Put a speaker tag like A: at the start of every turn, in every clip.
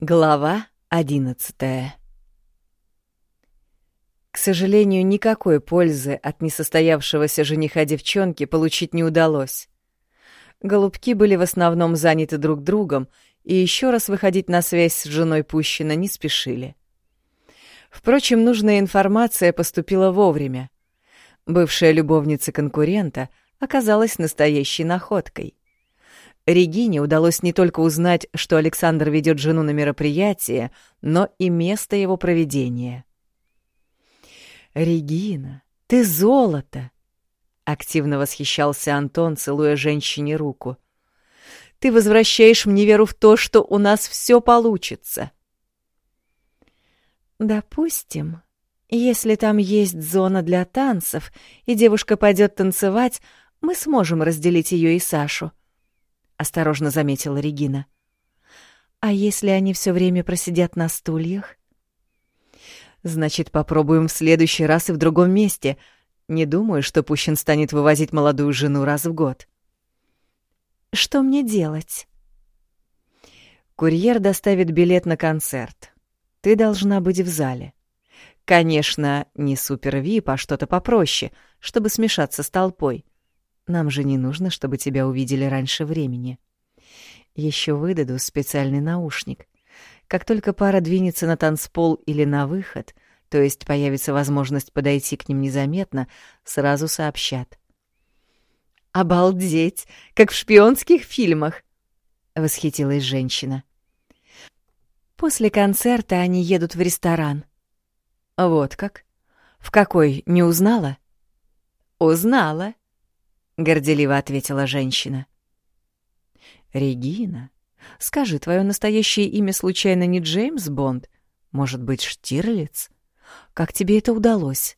A: Глава одиннадцатая К сожалению, никакой пользы от несостоявшегося жениха девчонки получить не удалось. Голубки были в основном заняты друг другом и еще раз выходить на связь с женой Пущина не спешили. Впрочем, нужная информация поступила вовремя. Бывшая любовница конкурента оказалась настоящей находкой — Регине удалось не только узнать, что Александр ведет жену на мероприятие, но и место его проведения. «Регина, ты золото!» — активно восхищался Антон, целуя женщине руку. «Ты возвращаешь мне веру в то, что у нас все получится». «Допустим, если там есть зона для танцев, и девушка пойдет танцевать, мы сможем разделить ее и Сашу», — осторожно заметила Регина. «А если они все время просидят на стульях?» «Значит, попробуем в следующий раз и в другом месте. Не думаю, что Пущин станет вывозить молодую жену раз в год». «Что мне делать?» «Курьер доставит билет на концерт. Ты должна быть в зале. Конечно, не супер-вип, а что-то попроще, чтобы смешаться с толпой. Нам же не нужно, чтобы тебя увидели раньше времени. Еще выдаду специальный наушник. Как только пара двинется на танцпол или на выход, то есть появится возможность подойти к ним незаметно, сразу сообщат. «Обалдеть! Как в шпионских фильмах!» — восхитилась женщина. После концерта они едут в ресторан. «Вот как? В какой, не узнала?» «Узнала», — горделиво ответила женщина. «Регина, скажи, твое настоящее имя случайно не Джеймс Бонд? Может быть, Штирлиц? Как тебе это удалось?»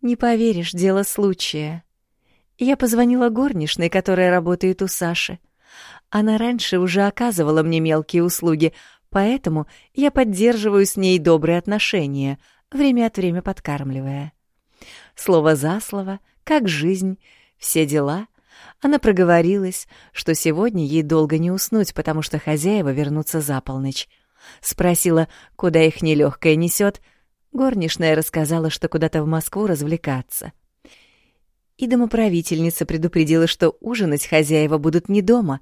A: «Не поверишь, дело случая. Я позвонила горничной, которая работает у Саши. Она раньше уже оказывала мне мелкие услуги, поэтому я поддерживаю с ней добрые отношения, время от времени подкармливая. Слово за слово, как жизнь, все дела. Она проговорилась, что сегодня ей долго не уснуть, потому что хозяева вернутся за полночь. Спросила, куда их нелегкое несет. Горничная рассказала, что куда-то в Москву развлекаться. И домоправительница предупредила, что ужинать хозяева будут не дома,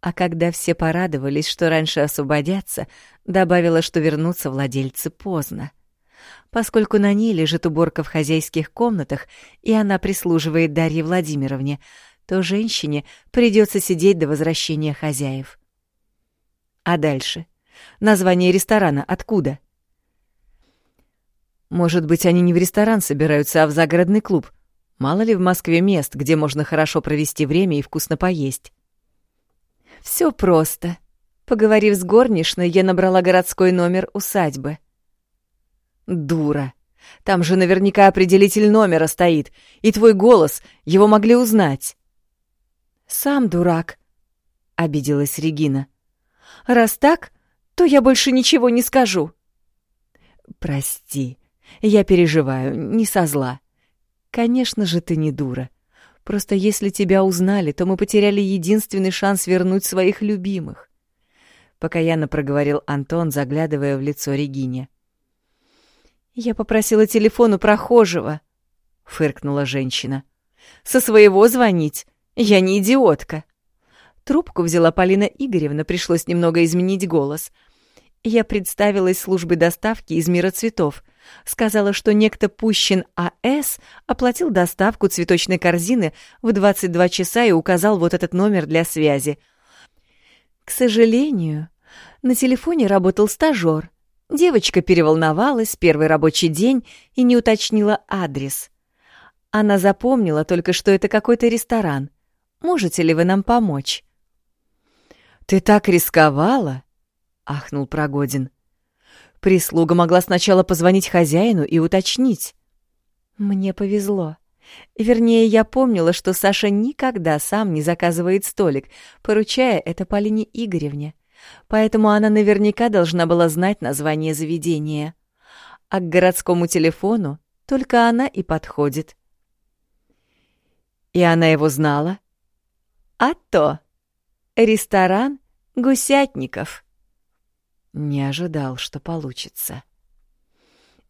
A: а когда все порадовались, что раньше освободятся, добавила, что вернутся владельцы поздно. Поскольку на ней лежит уборка в хозяйских комнатах, и она прислуживает Дарье Владимировне, то женщине придется сидеть до возвращения хозяев. А дальше? Название ресторана откуда? Может быть, они не в ресторан собираются, а в загородный клуб. Мало ли в Москве мест, где можно хорошо провести время и вкусно поесть. Все просто. Поговорив с горничной, я набрала городской номер усадьбы — Дура. Там же наверняка определитель номера стоит, и твой голос, его могли узнать. Сам дурак, — обиделась Регина. Раз так, то я больше ничего не скажу. Прости, я переживаю, не со зла. Конечно же, ты не дура. Просто если тебя узнали, то мы потеряли единственный шанс вернуть своих любимых. Покаянно проговорил Антон, заглядывая в лицо Регине. — «Я попросила телефон у прохожего», — фыркнула женщина. «Со своего звонить? Я не идиотка». Трубку взяла Полина Игоревна, пришлось немного изменить голос. Я представилась службой доставки из мира цветов. Сказала, что некто Пущин А.С. оплатил доставку цветочной корзины в 22 часа и указал вот этот номер для связи. К сожалению, на телефоне работал стажёр — Девочка переволновалась первый рабочий день и не уточнила адрес. Она запомнила только, что это какой-то ресторан. Можете ли вы нам помочь? «Ты так рисковала!» — ахнул Прогодин. Прислуга могла сначала позвонить хозяину и уточнить. Мне повезло. Вернее, я помнила, что Саша никогда сам не заказывает столик, поручая это Полине Игоревне поэтому она наверняка должна была знать название заведения. А к городскому телефону только она и подходит. И она его знала? А то! Ресторан Гусятников. Не ожидал, что получится.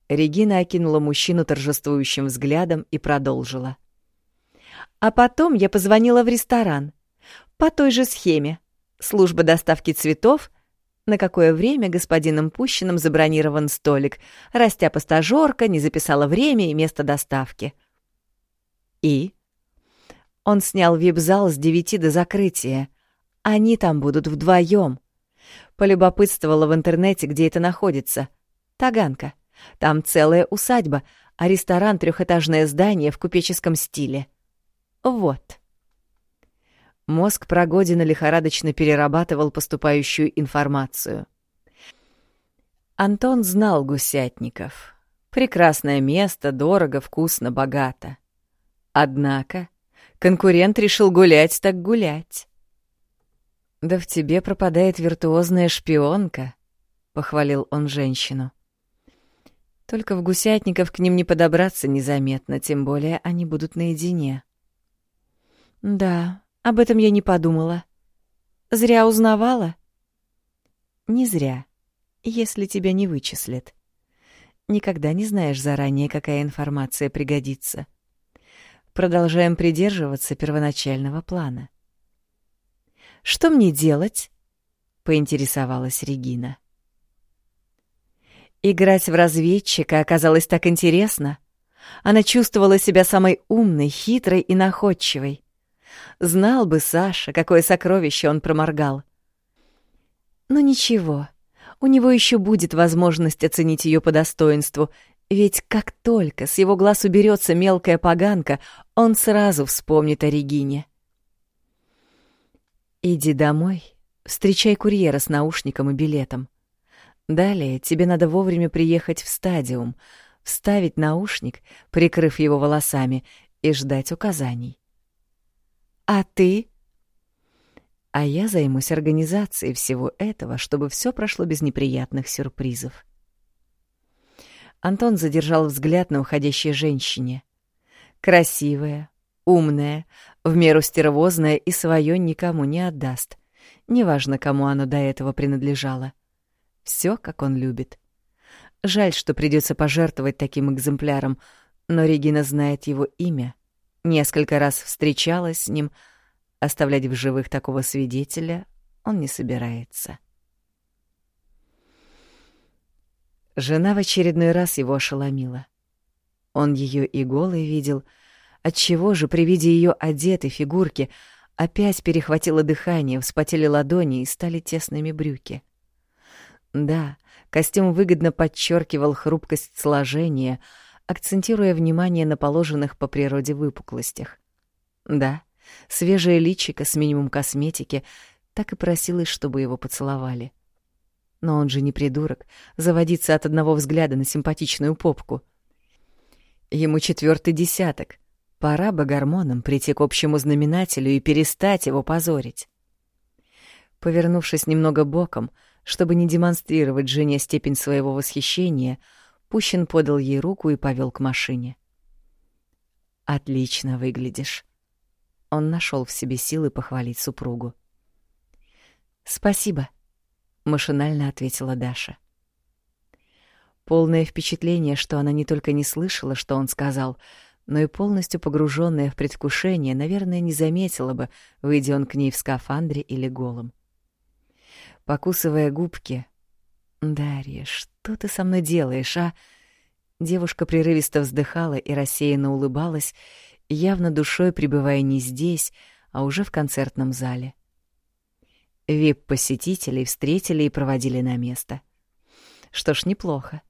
A: Регина окинула мужчину торжествующим взглядом и продолжила. А потом я позвонила в ресторан. По той же схеме. Служба доставки цветов. На какое время господином Пущиным забронирован столик. Растяпа-стажёрка не записала время и место доставки. И? Он снял вип-зал с девяти до закрытия. Они там будут вдвоем. Полюбопытствовала в интернете, где это находится. Таганка. Там целая усадьба, а ресторан — трехэтажное здание в купеческом стиле. Вот. Мозг Прогодина лихорадочно перерабатывал поступающую информацию. Антон знал гусятников. Прекрасное место, дорого, вкусно, богато. Однако конкурент решил гулять так гулять. «Да в тебе пропадает виртуозная шпионка», — похвалил он женщину. Только в гусятников к ним не подобраться незаметно, тем более они будут наедине. Да, об этом я не подумала. Зря узнавала? Не зря, если тебя не вычислят. Никогда не знаешь заранее, какая информация пригодится. Продолжаем придерживаться первоначального плана. «Что мне делать?» — поинтересовалась Регина. Играть в разведчика оказалось так интересно. Она чувствовала себя самой умной, хитрой и находчивой. Знал бы Саша, какое сокровище он проморгал. Но ничего, у него еще будет возможность оценить ее по достоинству, ведь как только с его глаз уберется мелкая поганка, он сразу вспомнит о Регине. «Иди домой, встречай курьера с наушником и билетом», Далее тебе надо вовремя приехать в стадиум, вставить наушник, прикрыв его волосами, и ждать указаний. А ты? А я займусь организацией всего этого, чтобы все прошло без неприятных сюрпризов. Антон задержал взгляд на уходящей женщине. Красивая, умная, в меру стервозная и свое никому не отдаст. Неважно, кому оно до этого принадлежало. Все, как он любит. Жаль, что придется пожертвовать таким экземпляром, но Регина знает его имя, несколько раз встречалась с ним, оставлять в живых такого свидетеля он не собирается. Жена в очередной раз его ошеломила. Он ее и голой видел, отчего же при виде ее одетой фигурки опять перехватило дыхание, вспотели ладони и стали тесными брюки. Да, костюм выгодно подчеркивал хрупкость сложения, акцентируя внимание на положенных по природе выпуклостях. Да, свежее личико с минимум косметики так и просилось, чтобы его поцеловали. Но он же не придурок, заводиться от одного взгляда на симпатичную попку. Ему четвертый десяток. Пора бы гормонам прийти к общему знаменателю и перестать его позорить. Повернувшись немного боком, чтобы не демонстрировать Жене степень своего восхищения, Пущин подал ей руку и повел к машине. «Отлично выглядишь». Он нашел в себе силы похвалить супругу. «Спасибо», — машинально ответила Даша. Полное впечатление, что она не только не слышала, что он сказал, но и полностью погруженная в предвкушение, наверное, не заметила бы, выйдя он к ней в скафандре или голым покусывая губки. «Дарья, что ты со мной делаешь, а?» Девушка прерывисто вздыхала и рассеянно улыбалась, явно душой пребывая не здесь, а уже в концертном зале. Вип-посетителей встретили и проводили на место. Что ж, неплохо.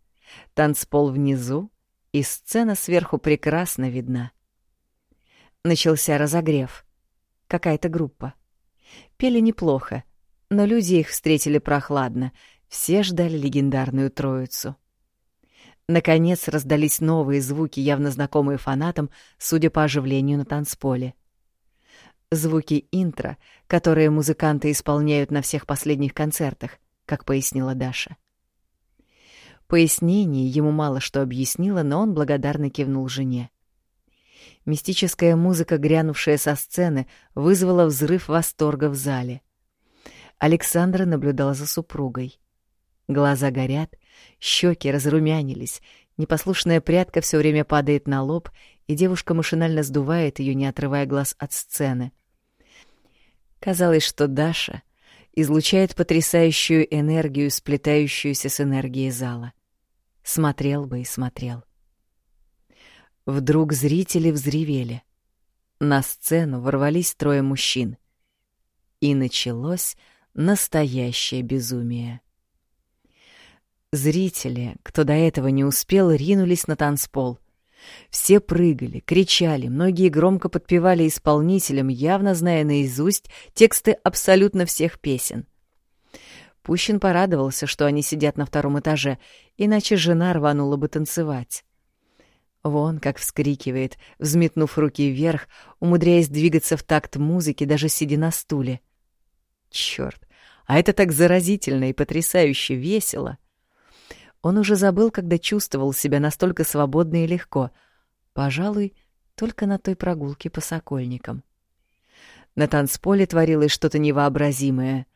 A: Танцпол внизу, и сцена сверху прекрасно видна. Начался разогрев. Какая-то группа. Пели неплохо, но люди их встретили прохладно, все ждали легендарную троицу. Наконец раздались новые звуки, явно знакомые фанатам, судя по оживлению на танцполе. Звуки интро, которые музыканты исполняют на всех последних концертах, как пояснила Даша. Пояснение ему мало что объяснило, но он благодарно кивнул жене. Мистическая музыка, грянувшая со сцены, вызвала взрыв восторга в зале — Александра наблюдала за супругой. Глаза горят, щеки разрумянились, непослушная прядка все время падает на лоб, и девушка машинально сдувает ее, не отрывая глаз от сцены. Казалось, что Даша излучает потрясающую энергию, сплетающуюся с энергией зала. Смотрел бы и смотрел. Вдруг зрители взревели. На сцену ворвались трое мужчин. И началось настоящее безумие. Зрители, кто до этого не успел, ринулись на танцпол. Все прыгали, кричали, многие громко подпевали исполнителям, явно зная наизусть тексты абсолютно всех песен. Пущин порадовался, что они сидят на втором этаже, иначе жена рванула бы танцевать. Вон как вскрикивает, взметнув руки вверх, умудряясь двигаться в такт музыки, даже сидя на стуле. Чёрт, а это так заразительно и потрясающе весело. Он уже забыл, когда чувствовал себя настолько свободно и легко. Пожалуй, только на той прогулке по Сокольникам. На танцполе творилось что-то невообразимое.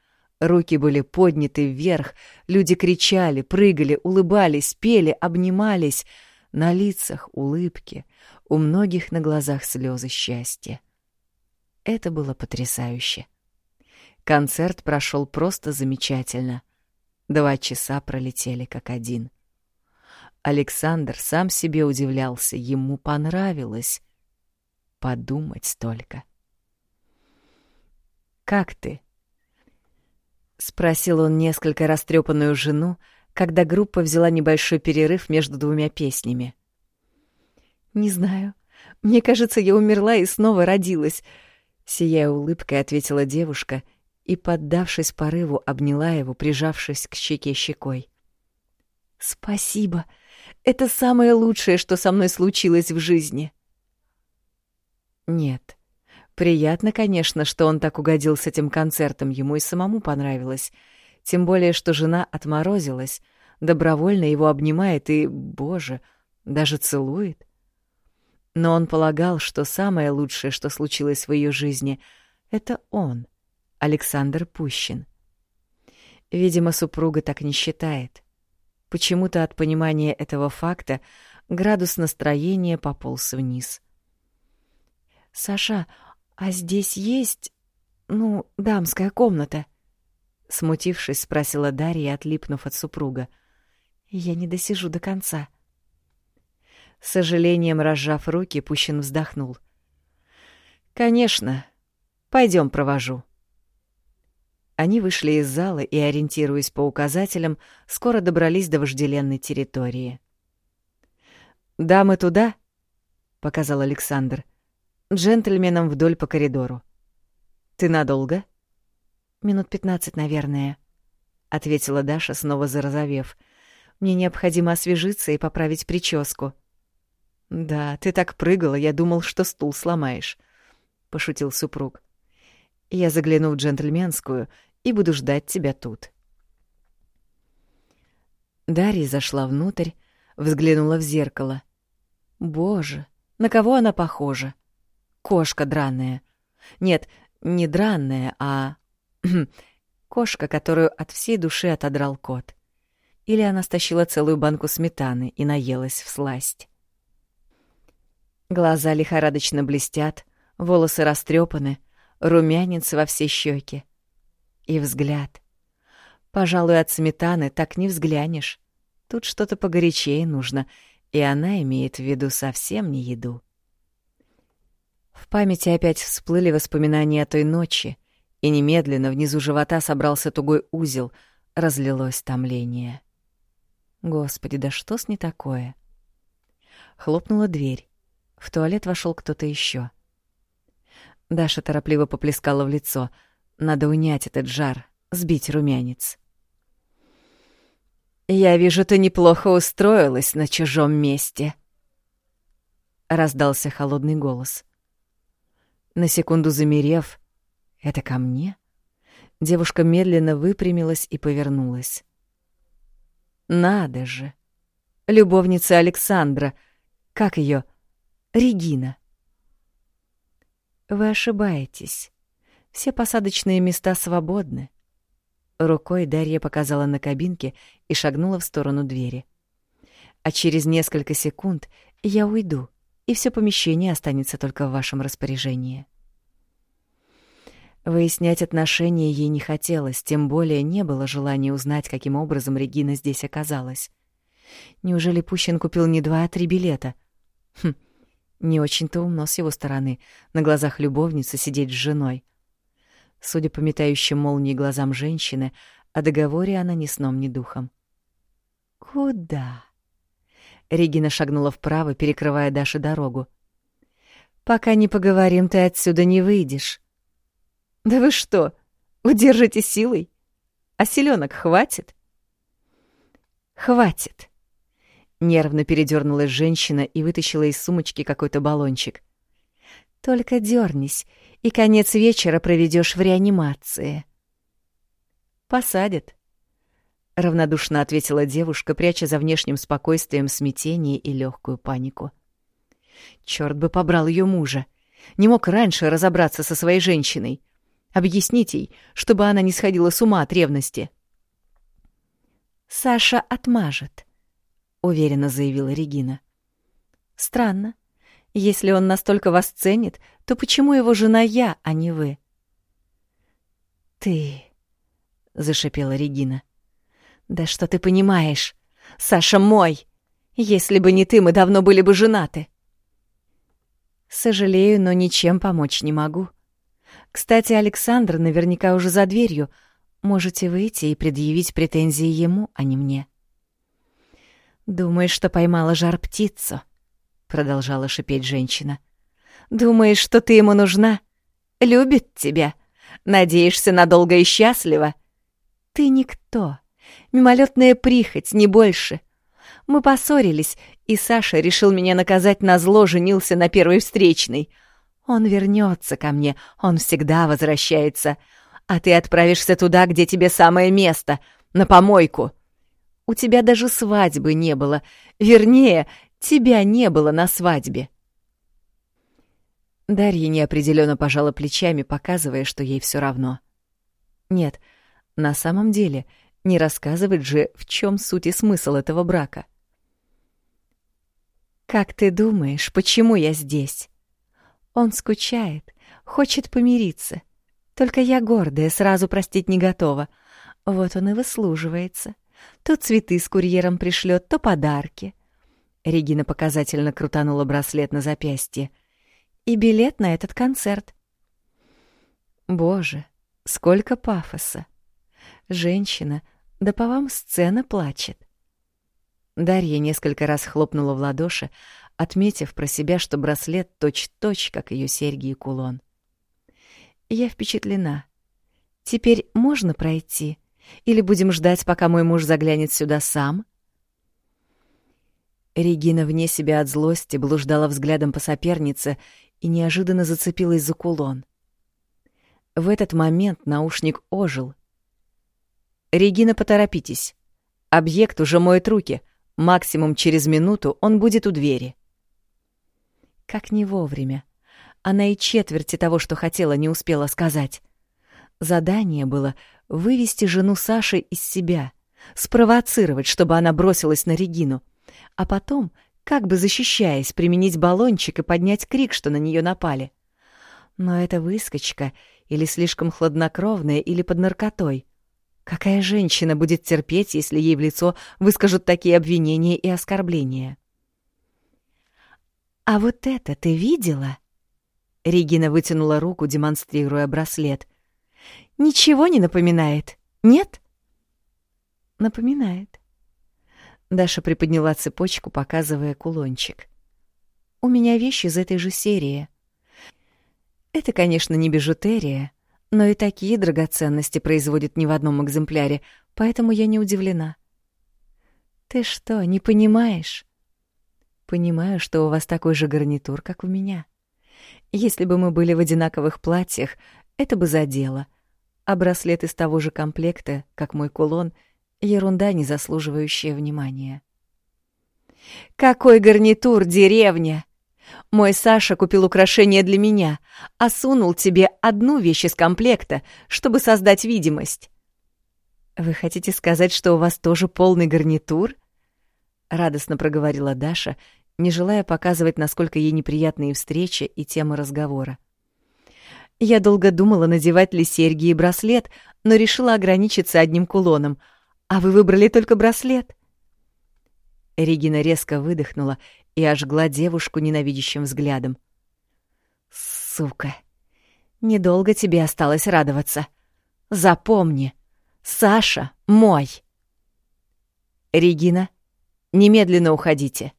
A: Руки были подняты вверх, люди кричали, прыгали, улыбались, пели, обнимались — на лицах улыбки, у многих на глазах слезы счастья. Это было потрясающе. Концерт прошел просто замечательно. Два часа пролетели как один. Александр сам себе удивлялся, ему понравилось. Подумать только. «Как ты?» — спросил он несколько растрепанную жену, когда группа взяла небольшой перерыв между двумя песнями. «Не знаю. Мне кажется, я умерла и снова родилась», — сияя улыбкой ответила девушка и, поддавшись порыву, обняла его, прижавшись к щеке щекой. «Спасибо. Это самое лучшее, что со мной случилось в жизни». «Нет. Приятно, конечно, что он так угодил с этим концертом, ему и самому понравилось» тем более что жена отморозилась, добровольно его обнимает и, боже, даже целует. Но он полагал, что самое лучшее, что случилось в ее жизни, — это он, Александр Пущин. Видимо, супруга так не считает. Почему-то от понимания этого факта градус настроения пополз вниз. «Саша, а здесь есть, ну, дамская комната?» Смутившись, спросила Дарья, отлипнув от супруга. «Я не досижу до конца». С сожалением разжав руки, Пущин вздохнул. «Конечно. Пойдем провожу». Они вышли из зала и, ориентируясь по указателям, скоро добрались до вожделенной территории. «Дамы туда?» — показал Александр. «Джентльменам вдоль по коридору». «Ты надолго?» Минут пятнадцать, наверное, ответила Даша, снова зарозовев. Мне необходимо освежиться и поправить прическу. Да, ты так прыгала, я думал, что стул сломаешь, пошутил супруг. Я загляну в джентльменскую и буду ждать тебя тут. Дарья зашла внутрь, взглянула в зеркало. Боже, на кого она похожа? Кошка драная. Нет, не драная, а Кошка, которую от всей души отодрал кот. Или она стащила целую банку сметаны и наелась в сласть. Глаза лихорадочно блестят, волосы растрепаны, румянец во все щеки. И взгляд. Пожалуй, от сметаны так не взглянешь. Тут что-то погорячее нужно, и она имеет в виду совсем не еду. В памяти опять всплыли воспоминания о той ночи, и немедленно внизу живота собрался тугой узел, разлилось томление. Господи, да что с не такое? Хлопнула дверь. В туалет вошел кто-то еще. Даша торопливо поплескала в лицо. Надо унять этот жар, сбить румянец. «Я вижу, ты неплохо устроилась на чужом месте», — раздался холодный голос. На секунду замерев, это ко мне? Девушка медленно выпрямилась и повернулась. Надо же. Любовница Александра. Как ее? Регина. Вы ошибаетесь. Все посадочные места свободны. Рукой Дарья показала на кабинке и шагнула в сторону двери. А через несколько секунд я уйду, и все помещение останется только в вашем распоряжении. Выяснять отношения ей не хотелось, тем более не было желания узнать, каким образом Регина здесь оказалась. Неужели Пущин купил не два, а три билета? Хм, не очень-то умно с его стороны на глазах любовницы сидеть с женой. Судя по метающим молнии глазам женщины, о договоре она ни сном, ни духом. «Куда?» Регина шагнула вправо, перекрывая Даше дорогу. «Пока не поговорим, ты отсюда не выйдешь». «Да вы что, удержите силой? А селенок хватит?» «Хватит!» Нервно передернулась женщина и вытащила из сумочки какой-то баллончик. «Только дернись, и конец вечера проведешь в реанимации». «Посадят», — равнодушно ответила девушка, пряча за внешним спокойствием смятение и легкую панику. Черт бы побрал ее мужа! Не мог раньше разобраться со своей женщиной — Объяснить ей, чтобы она не сходила с ума от ревности. «Саша отмажет», — уверенно заявила Регина. «Странно. Если он настолько вас ценит, то почему его жена я, а не вы?» «Ты...» — зашипела Регина. «Да что ты понимаешь? Саша мой! Если бы не ты, мы давно были бы женаты!» «Сожалею, но ничем помочь не могу», кстати, Александр наверняка уже за дверью. Можете выйти и предъявить претензии ему, а не мне. «Думаешь, что поймала жар-птицу?» — продолжала шипеть женщина. «Думаешь, что ты ему нужна? Любит тебя? Надеешься на долго и счастливо? Ты никто. Мимолетная прихоть, не больше. Мы поссорились, и Саша решил меня наказать на зло, женился на первой встречной — он вернется ко мне, он всегда возвращается. А ты отправишься туда, где тебе самое место, на помойку. У тебя даже свадьбы не было. Вернее, тебя не было на свадьбе. Дарья неопределенно пожала плечами, показывая, что ей все равно. Нет, на самом деле, не рассказывать же, в чем суть и смысл этого брака. «Как ты думаешь, почему я здесь?» Он скучает, хочет помириться. Только я гордая, сразу простить не готова. Вот он и выслуживается. То цветы с курьером пришлет, то подарки. Регина показательно крутанула браслет на запястье. И билет на этот концерт. Боже, сколько пафоса. Женщина, да по вам сцена плачет. Дарья несколько раз хлопнула в ладоши, отметив про себя, что браслет точь-точь, как ее серьги и кулон. Я впечатлена. Теперь можно пройти? Или будем ждать, пока мой муж заглянет сюда сам? Регина вне себя от злости блуждала взглядом по сопернице и неожиданно зацепилась за кулон. В этот момент наушник ожил. «Регина, поторопитесь. Объект уже моет руки. Максимум через минуту он будет у двери». Как не вовремя. Она и четверти того, что хотела, не успела сказать. Задание было вывести жену Саши из себя, спровоцировать, чтобы она бросилась на Регину, а потом, как бы защищаясь, применить баллончик и поднять крик, что на нее напали. Но это выскочка или слишком хладнокровная, или под наркотой. Какая женщина будет терпеть, если ей в лицо выскажут такие обвинения и оскорбления? «А вот это ты видела?» Регина вытянула руку, демонстрируя браслет. «Ничего не напоминает, нет?» «Напоминает». Даша приподняла цепочку, показывая кулончик. «У меня вещи из этой же серии. Это, конечно, не бижутерия, но и такие драгоценности производят не в одном экземпляре, поэтому я не удивлена». «Ты что, не понимаешь?» Понимаю, что у вас такой же гарнитур, как у меня. Если бы мы были в одинаковых платьях, это бы задело. А браслет из того же комплекта, как мой кулон, ерунда, не заслуживающая внимания. «Какой гарнитур, деревня!» Мой Саша купил украшение для меня, а сунул тебе одну вещь из комплекта, чтобы создать видимость. Вы хотите сказать, что у вас тоже полный гарнитур? радостно проговорила Даша, не желая показывать, насколько ей неприятные встречи и темы разговора. Я долго думала, надевать ли серьги и браслет, но решила ограничиться одним кулоном. А вы выбрали только браслет. Регина резко выдохнула и ожгла девушку ненавидящим взглядом. «Сука! Недолго тебе осталось радоваться. Запомни, Саша мой!» «Регина, немедленно уходите!»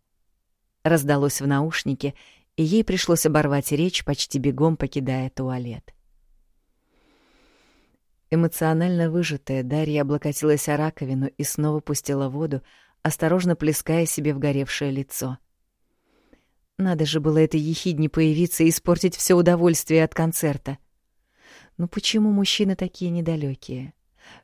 A: Раздалось в наушнике, и ей пришлось оборвать речь, почти бегом покидая туалет. Эмоционально выжатая, Дарья облокотилась о раковину и снова пустила воду, осторожно плеская себе в горевшее лицо. Надо же было этой ехидне появиться и испортить все удовольствие от концерта. Ну почему мужчины такие недалекие?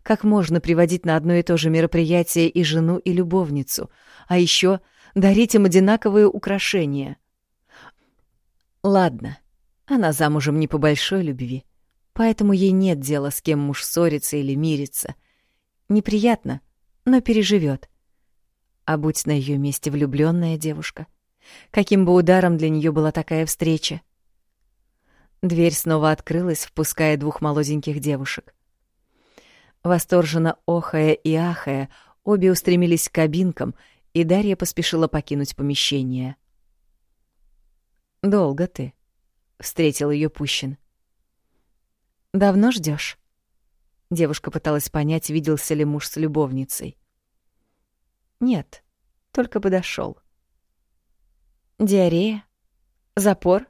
A: Как можно приводить на одно и то же мероприятие и жену, и любовницу, а еще дарить им одинаковые украшения? Ладно, она замужем не по большой любви, поэтому ей нет дела, с кем муж ссорится или мирится. Неприятно, но переживет а будь на ее месте влюбленная девушка. Каким бы ударом для нее была такая встреча? Дверь снова открылась, впуская двух молоденьких девушек. Восторженно охая и ахая, обе устремились к кабинкам, и Дарья поспешила покинуть помещение. «Долго ты?» — встретил ее Пущин. «Давно ждешь? Девушка пыталась понять, виделся ли муж с любовницей. Нет, только подошел. Диарея? Запор?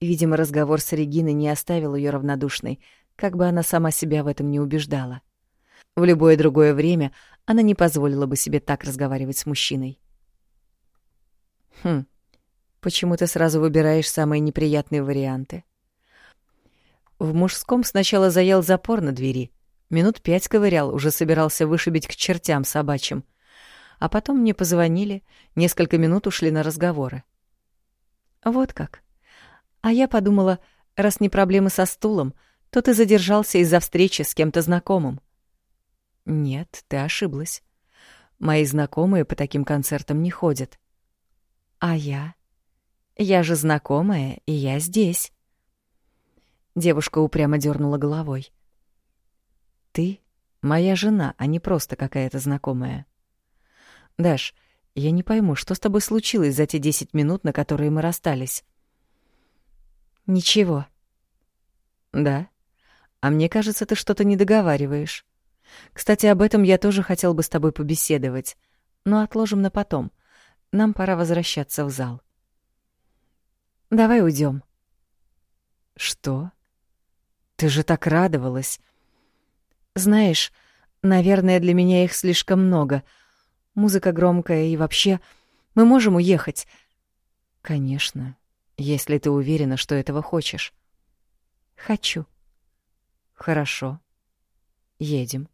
A: Видимо, разговор с Региной не оставил ее равнодушной, как бы она сама себя в этом не убеждала. В любое другое время она не позволила бы себе так разговаривать с мужчиной. Хм, почему ты сразу выбираешь самые неприятные варианты? В мужском сначала заел запор на двери, Минут пять ковырял, уже собирался вышибить к чертям собачьим. А потом мне позвонили, несколько минут ушли на разговоры. Вот как. А я подумала, раз не проблемы со стулом, то ты задержался из-за встречи с кем-то знакомым. Нет, ты ошиблась. Мои знакомые по таким концертам не ходят. А я? Я же знакомая, и я здесь. Девушка упрямо дернула головой. Ты моя жена, а не просто какая-то знакомая. Даш, я не пойму, что с тобой случилось за те десять минут, на которые мы расстались? Ничего. Да? А мне кажется, ты что-то не договариваешь. Кстати, об этом я тоже хотел бы с тобой побеседовать, но отложим на потом. Нам пора возвращаться в зал. Давай уйдем. Что? Ты же так радовалась. Знаешь, наверное, для меня их слишком много. Музыка громкая и вообще... Мы можем уехать. Конечно, если ты уверена, что этого хочешь. Хочу. Хорошо. Едем.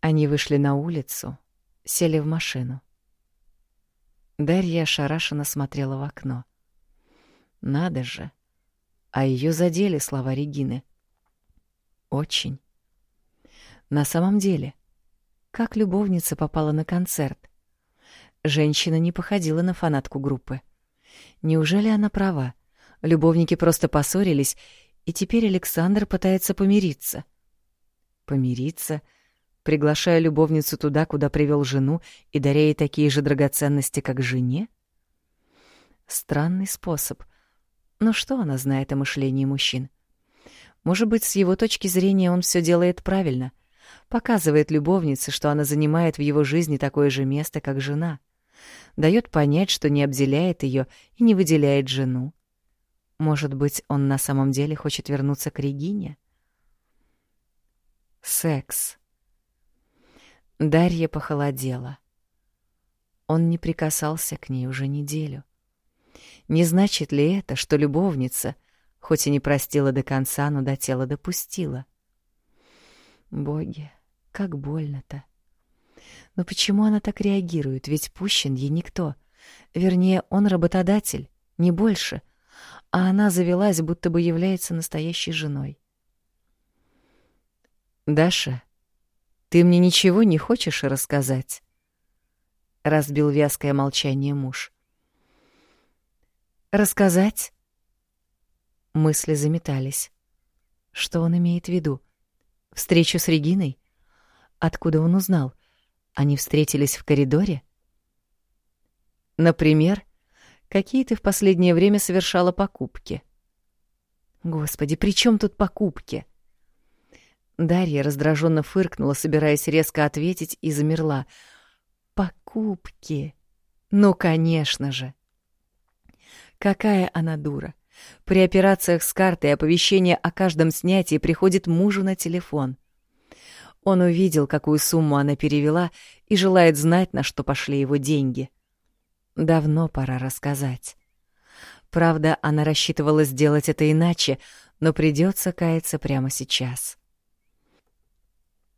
A: Они вышли на улицу, сели в машину. Дарья ошарашенно смотрела в окно. Надо же. А ее задели слова Регины. Очень. На самом деле, как любовница попала на концерт? Женщина не походила на фанатку группы. Неужели она права? Любовники просто поссорились, и теперь Александр пытается помириться. Помириться, приглашая любовницу туда, куда привел жену, и даря ей такие же драгоценности, как жене? Странный способ. Но что она знает о мышлении мужчин? Может быть, с его точки зрения он все делает правильно. Показывает любовнице, что она занимает в его жизни такое же место, как жена. Дает понять, что не обделяет ее и не выделяет жену. Может быть, он на самом деле хочет вернуться к Регине? Секс. Дарья похолодела. Он не прикасался к ней уже неделю. Не значит ли это, что любовница — хоть и не простила до конца, но до тела допустила. Боги, как больно-то. Но почему она так реагирует? Ведь Пущин ей никто. Вернее, он работодатель, не больше. А она завелась, будто бы является настоящей женой. «Даша, ты мне ничего не хочешь рассказать?» — разбил вязкое молчание муж. «Рассказать?» Мысли заметались. Что он имеет в виду? Встречу с Региной? Откуда он узнал? Они встретились в коридоре? Например, какие ты в последнее время совершала покупки? Господи, при чем тут покупки? Дарья раздраженно фыркнула, собираясь резко ответить, и замерла. Покупки. Ну, конечно же. Какая она дура. При операциях с картой оповещение о каждом снятии приходит мужу на телефон. Он увидел, какую сумму она перевела, и желает знать, на что пошли его деньги. Давно пора рассказать. Правда, она рассчитывала сделать это иначе, но придется каяться прямо сейчас.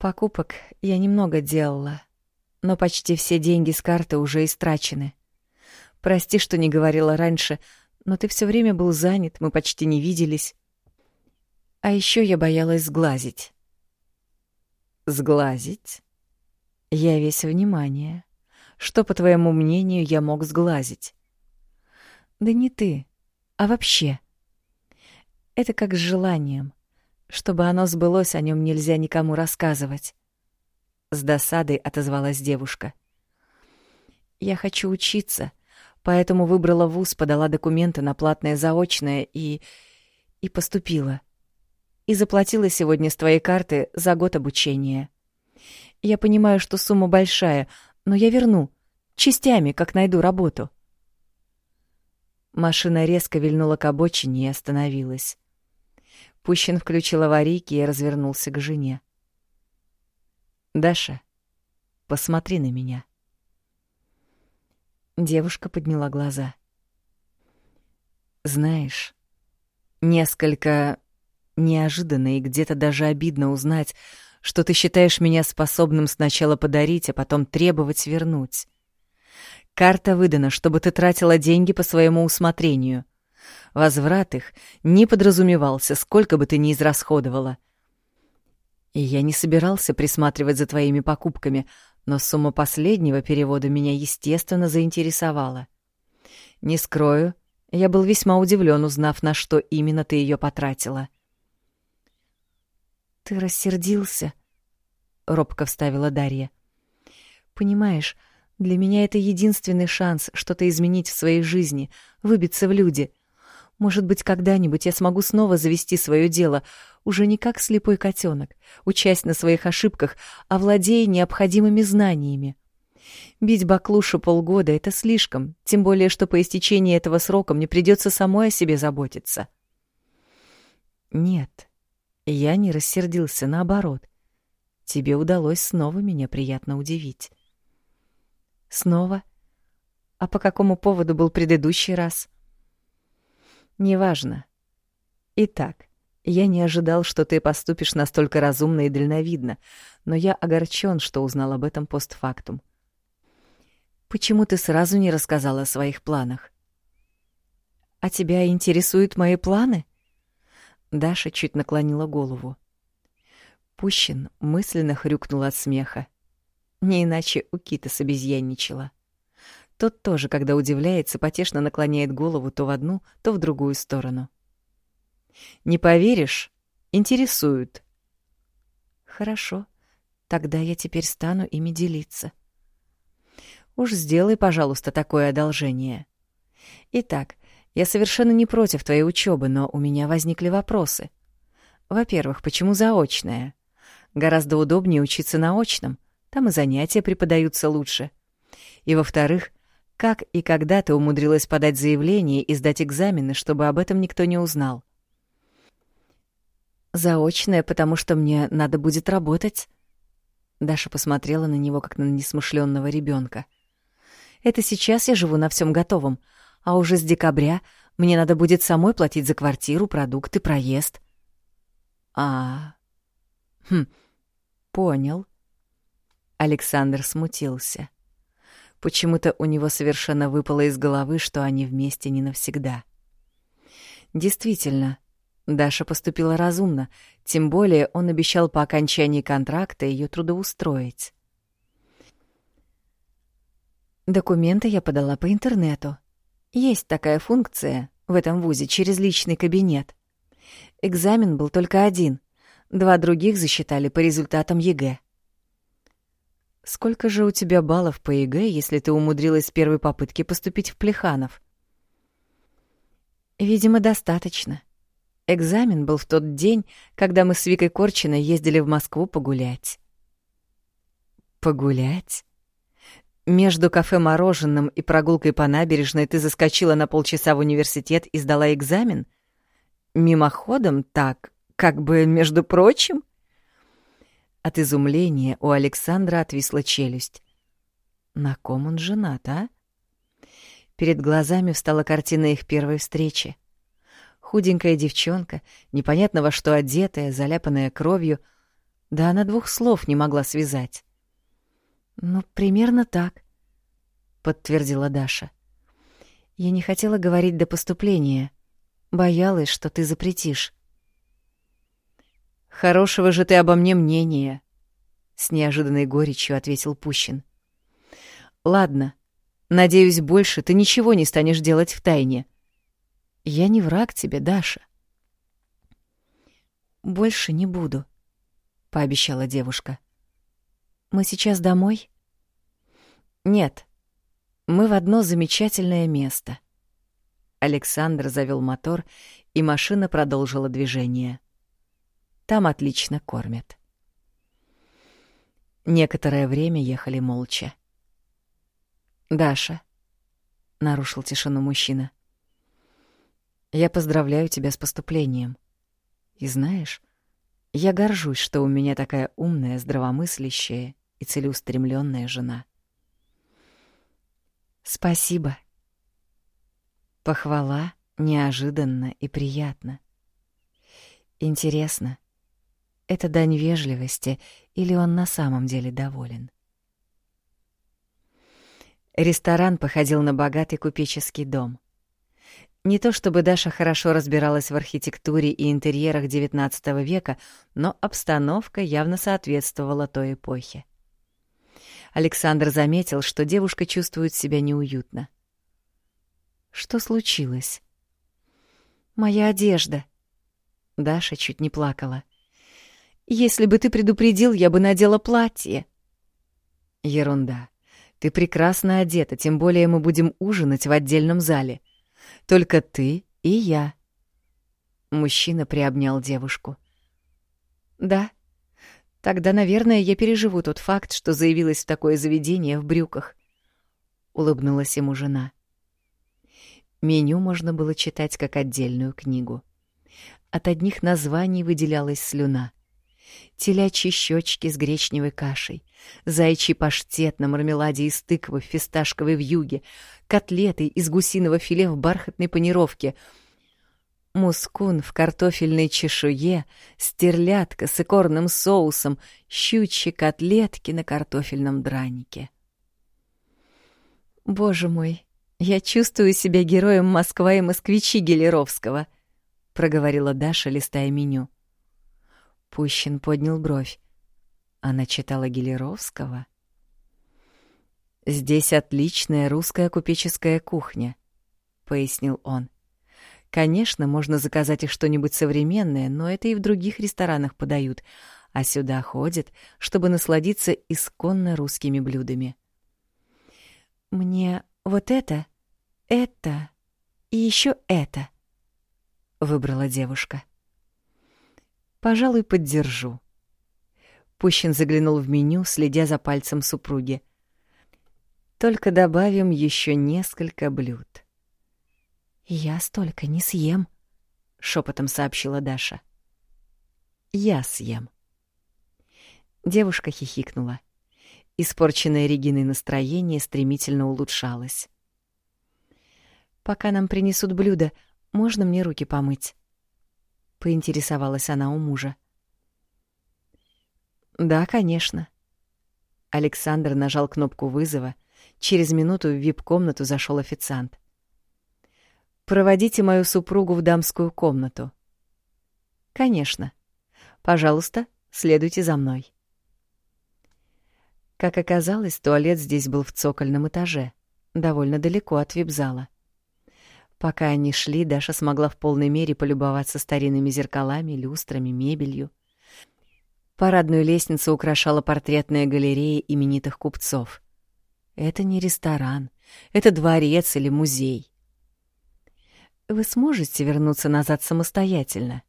A: Покупок я немного делала, но почти все деньги с карты уже истрачены. Прости, что не говорила раньше, но ты все время был занят, мы почти не виделись. А еще я боялась сглазить. Сглазить? Я весь внимание. Что, по твоему мнению, я мог сглазить? Да не ты, а вообще. Это как с желанием. Чтобы оно сбылось, о нем нельзя никому рассказывать. С досадой отозвалась девушка. Я хочу учиться, поэтому выбрала вуз, подала документы на платное заочное и... и поступила. И заплатила сегодня с твоей карты за год обучения. Я понимаю, что сумма большая, но я верну. Частями, как найду работу. Машина резко вильнула к обочине и остановилась. Пущин включил аварийки и развернулся к жене. «Даша, посмотри на меня». Девушка подняла глаза. «Знаешь, несколько неожиданно и где-то даже обидно узнать, что ты считаешь меня способным сначала подарить, а потом требовать вернуть. Карта выдана, чтобы ты тратила деньги по своему усмотрению. Возврат их не подразумевался, сколько бы ты ни израсходовала. И я не собирался присматривать за твоими покупками — но сумма последнего перевода меня, естественно, заинтересовала. Не скрою, я был весьма удивлен, узнав, на что именно ты ее потратила. «Ты рассердился?» — робко вставила Дарья. «Понимаешь, для меня это единственный шанс что-то изменить в своей жизни, выбиться в люди. Может быть, когда-нибудь я смогу снова завести свое дело, уже не как слепой котенок, учась на своих ошибках, а владея необходимыми знаниями. Бить баклушу полгода — это слишком, тем более, что по истечении этого срока мне придется самой о себе заботиться. Нет, я не рассердился, наоборот. Тебе удалось снова меня приятно удивить. Снова? А по какому поводу был предыдущий раз? — Неважно. Итак, я не ожидал, что ты поступишь настолько разумно и дальновидно, но я огорчен, что узнал об этом постфактум. Почему ты сразу не рассказала о своих планах? А тебя интересуют мои планы? Даша чуть наклонила голову. Пущин мысленно хрюкнул от смеха. Не иначе у Кита собезьянничала. Тот тоже, когда удивляется, потешно наклоняет голову то в одну, то в другую сторону. «Не поверишь? Интересуют». «Хорошо, тогда я теперь стану ими делиться». «Уж сделай, пожалуйста, такое одолжение. Итак, я совершенно не против твоей учебы, но у меня возникли вопросы. Во-первых, почему заочная? Гораздо удобнее учиться на очном, там и занятия преподаются лучше. И во-вторых, как и когда ты умудрилась подать заявление и сдать экзамены, чтобы об этом никто не узнал? Заочное, потому что мне надо будет работать. Даша посмотрела на него, как на несмышленного ребенка. Это сейчас я живу на всем готовом, а уже с декабря мне надо будет самой платить за квартиру, продукты, проезд. А, хм, понял. Александр смутился. Почему-то у него совершенно выпало из головы, что они вместе не навсегда. Действительно, Даша поступила разумно, тем более он обещал по окончании контракта ее трудоустроить. Документы я подала по интернету. Есть такая функция в этом вузе через личный кабинет. Экзамен был только один. Два других засчитали по результатам ЕГЭ. Сколько же у тебя баллов по ЕГЭ, если ты умудрилась с первой попытки поступить в Плеханов? Видимо, достаточно. Экзамен был в тот день, когда мы с Викой Корчиной ездили в Москву погулять. Погулять? Между кафе-мороженым и прогулкой по набережной ты заскочила на полчаса в университет и сдала экзамен? Мимоходом так, как бы между прочим? От изумления у Александра отвисла челюсть. На ком он женат, а? Перед глазами встала картина их первой встречи. Худенькая девчонка, непонятно во что одетая, заляпанная кровью, да она двух слов не могла связать. «Ну, примерно так», — подтвердила Даша. «Я не хотела говорить до поступления. Боялась, что ты запретишь». «Хорошего же ты обо мне мнения», — с неожиданной горечью ответил Пущин. «Ладно, надеюсь, больше ты ничего не станешь делать в тайне. Я не враг тебе, Даша». «Больше не буду», — пообещала девушка. «Мы сейчас домой?» «Нет, мы в одно замечательное место». Александр завел мотор, и машина продолжила движение. Там отлично кормят. Некоторое время ехали молча. «Даша», — нарушил тишину мужчина, — «я поздравляю тебя с поступлением. И знаешь, я горжусь, что у меня такая умная, здравомыслящая и целеустремленная жена». Спасибо. Похвала неожиданно и приятно. Интересно, это дань вежливости или он на самом деле доволен? Ресторан походил на богатый купеческий дом. Не то чтобы Даша хорошо разбиралась в архитектуре и интерьерах XIX века, но обстановка явно соответствовала той эпохе. Александр заметил, что девушка чувствует себя неуютно. Что случилось? Моя одежда. Даша чуть не плакала. Если бы ты предупредил, я бы надела платье. Ерунда. Ты прекрасно одета, тем более мы будем ужинать в отдельном зале. Только ты и я. Мужчина приобнял девушку. Да, Тогда, наверное, я переживу тот факт, что заявилась в такое заведение в брюках. Улыбнулась ему жена. Меню можно было читать как отдельную книгу. От одних названий выделялась слюна. Телячьи щечки с гречневой кашей, зайчий паштет на мармеладе из тыквы в фисташковой вьюге, котлеты из гусиного филе в бархатной панировке — Мускун в картофельной чешуе, стерлядка с икорным соусом, щучьи котлетки на картофельном дранике. «Боже мой, я чувствую себя героем Москва и москвичи Гелеровского», — проговорила Даша, листая меню. Пущин поднял бровь. Она читала Гелеровского. «Здесь отличная русская купеческая кухня», — пояснил он. — Конечно, можно заказать и что-нибудь современное, но это и в других ресторанах подают, а сюда ходят, чтобы насладиться исконно русскими блюдами. «Мне вот это, это и еще это», — выбрала девушка. «Пожалуй, поддержу». Пущин заглянул в меню, следя за пальцем супруги. «Только добавим еще несколько блюд». «Я столько не съем», — шепотом сообщила Даша. «Я съем». Девушка хихикнула. Испорченное Региной настроение стремительно улучшалось. «Пока нам принесут блюдо, можно мне руки помыть?» — поинтересовалась она у мужа. «Да, конечно». Александр нажал кнопку вызова. Через минуту в вип-комнату зашел официант. Проводите мою супругу в дамскую комнату. Конечно. Пожалуйста, следуйте за мной. Как оказалось, туалет здесь был в цокольном этаже, довольно далеко от вип-зала. Пока они шли, Даша смогла в полной мере полюбоваться старинными зеркалами, люстрами, мебелью. Парадную лестницу украшала портретная галерея именитых купцов. Это не ресторан, это дворец или музей. Вы сможете вернуться назад самостоятельно?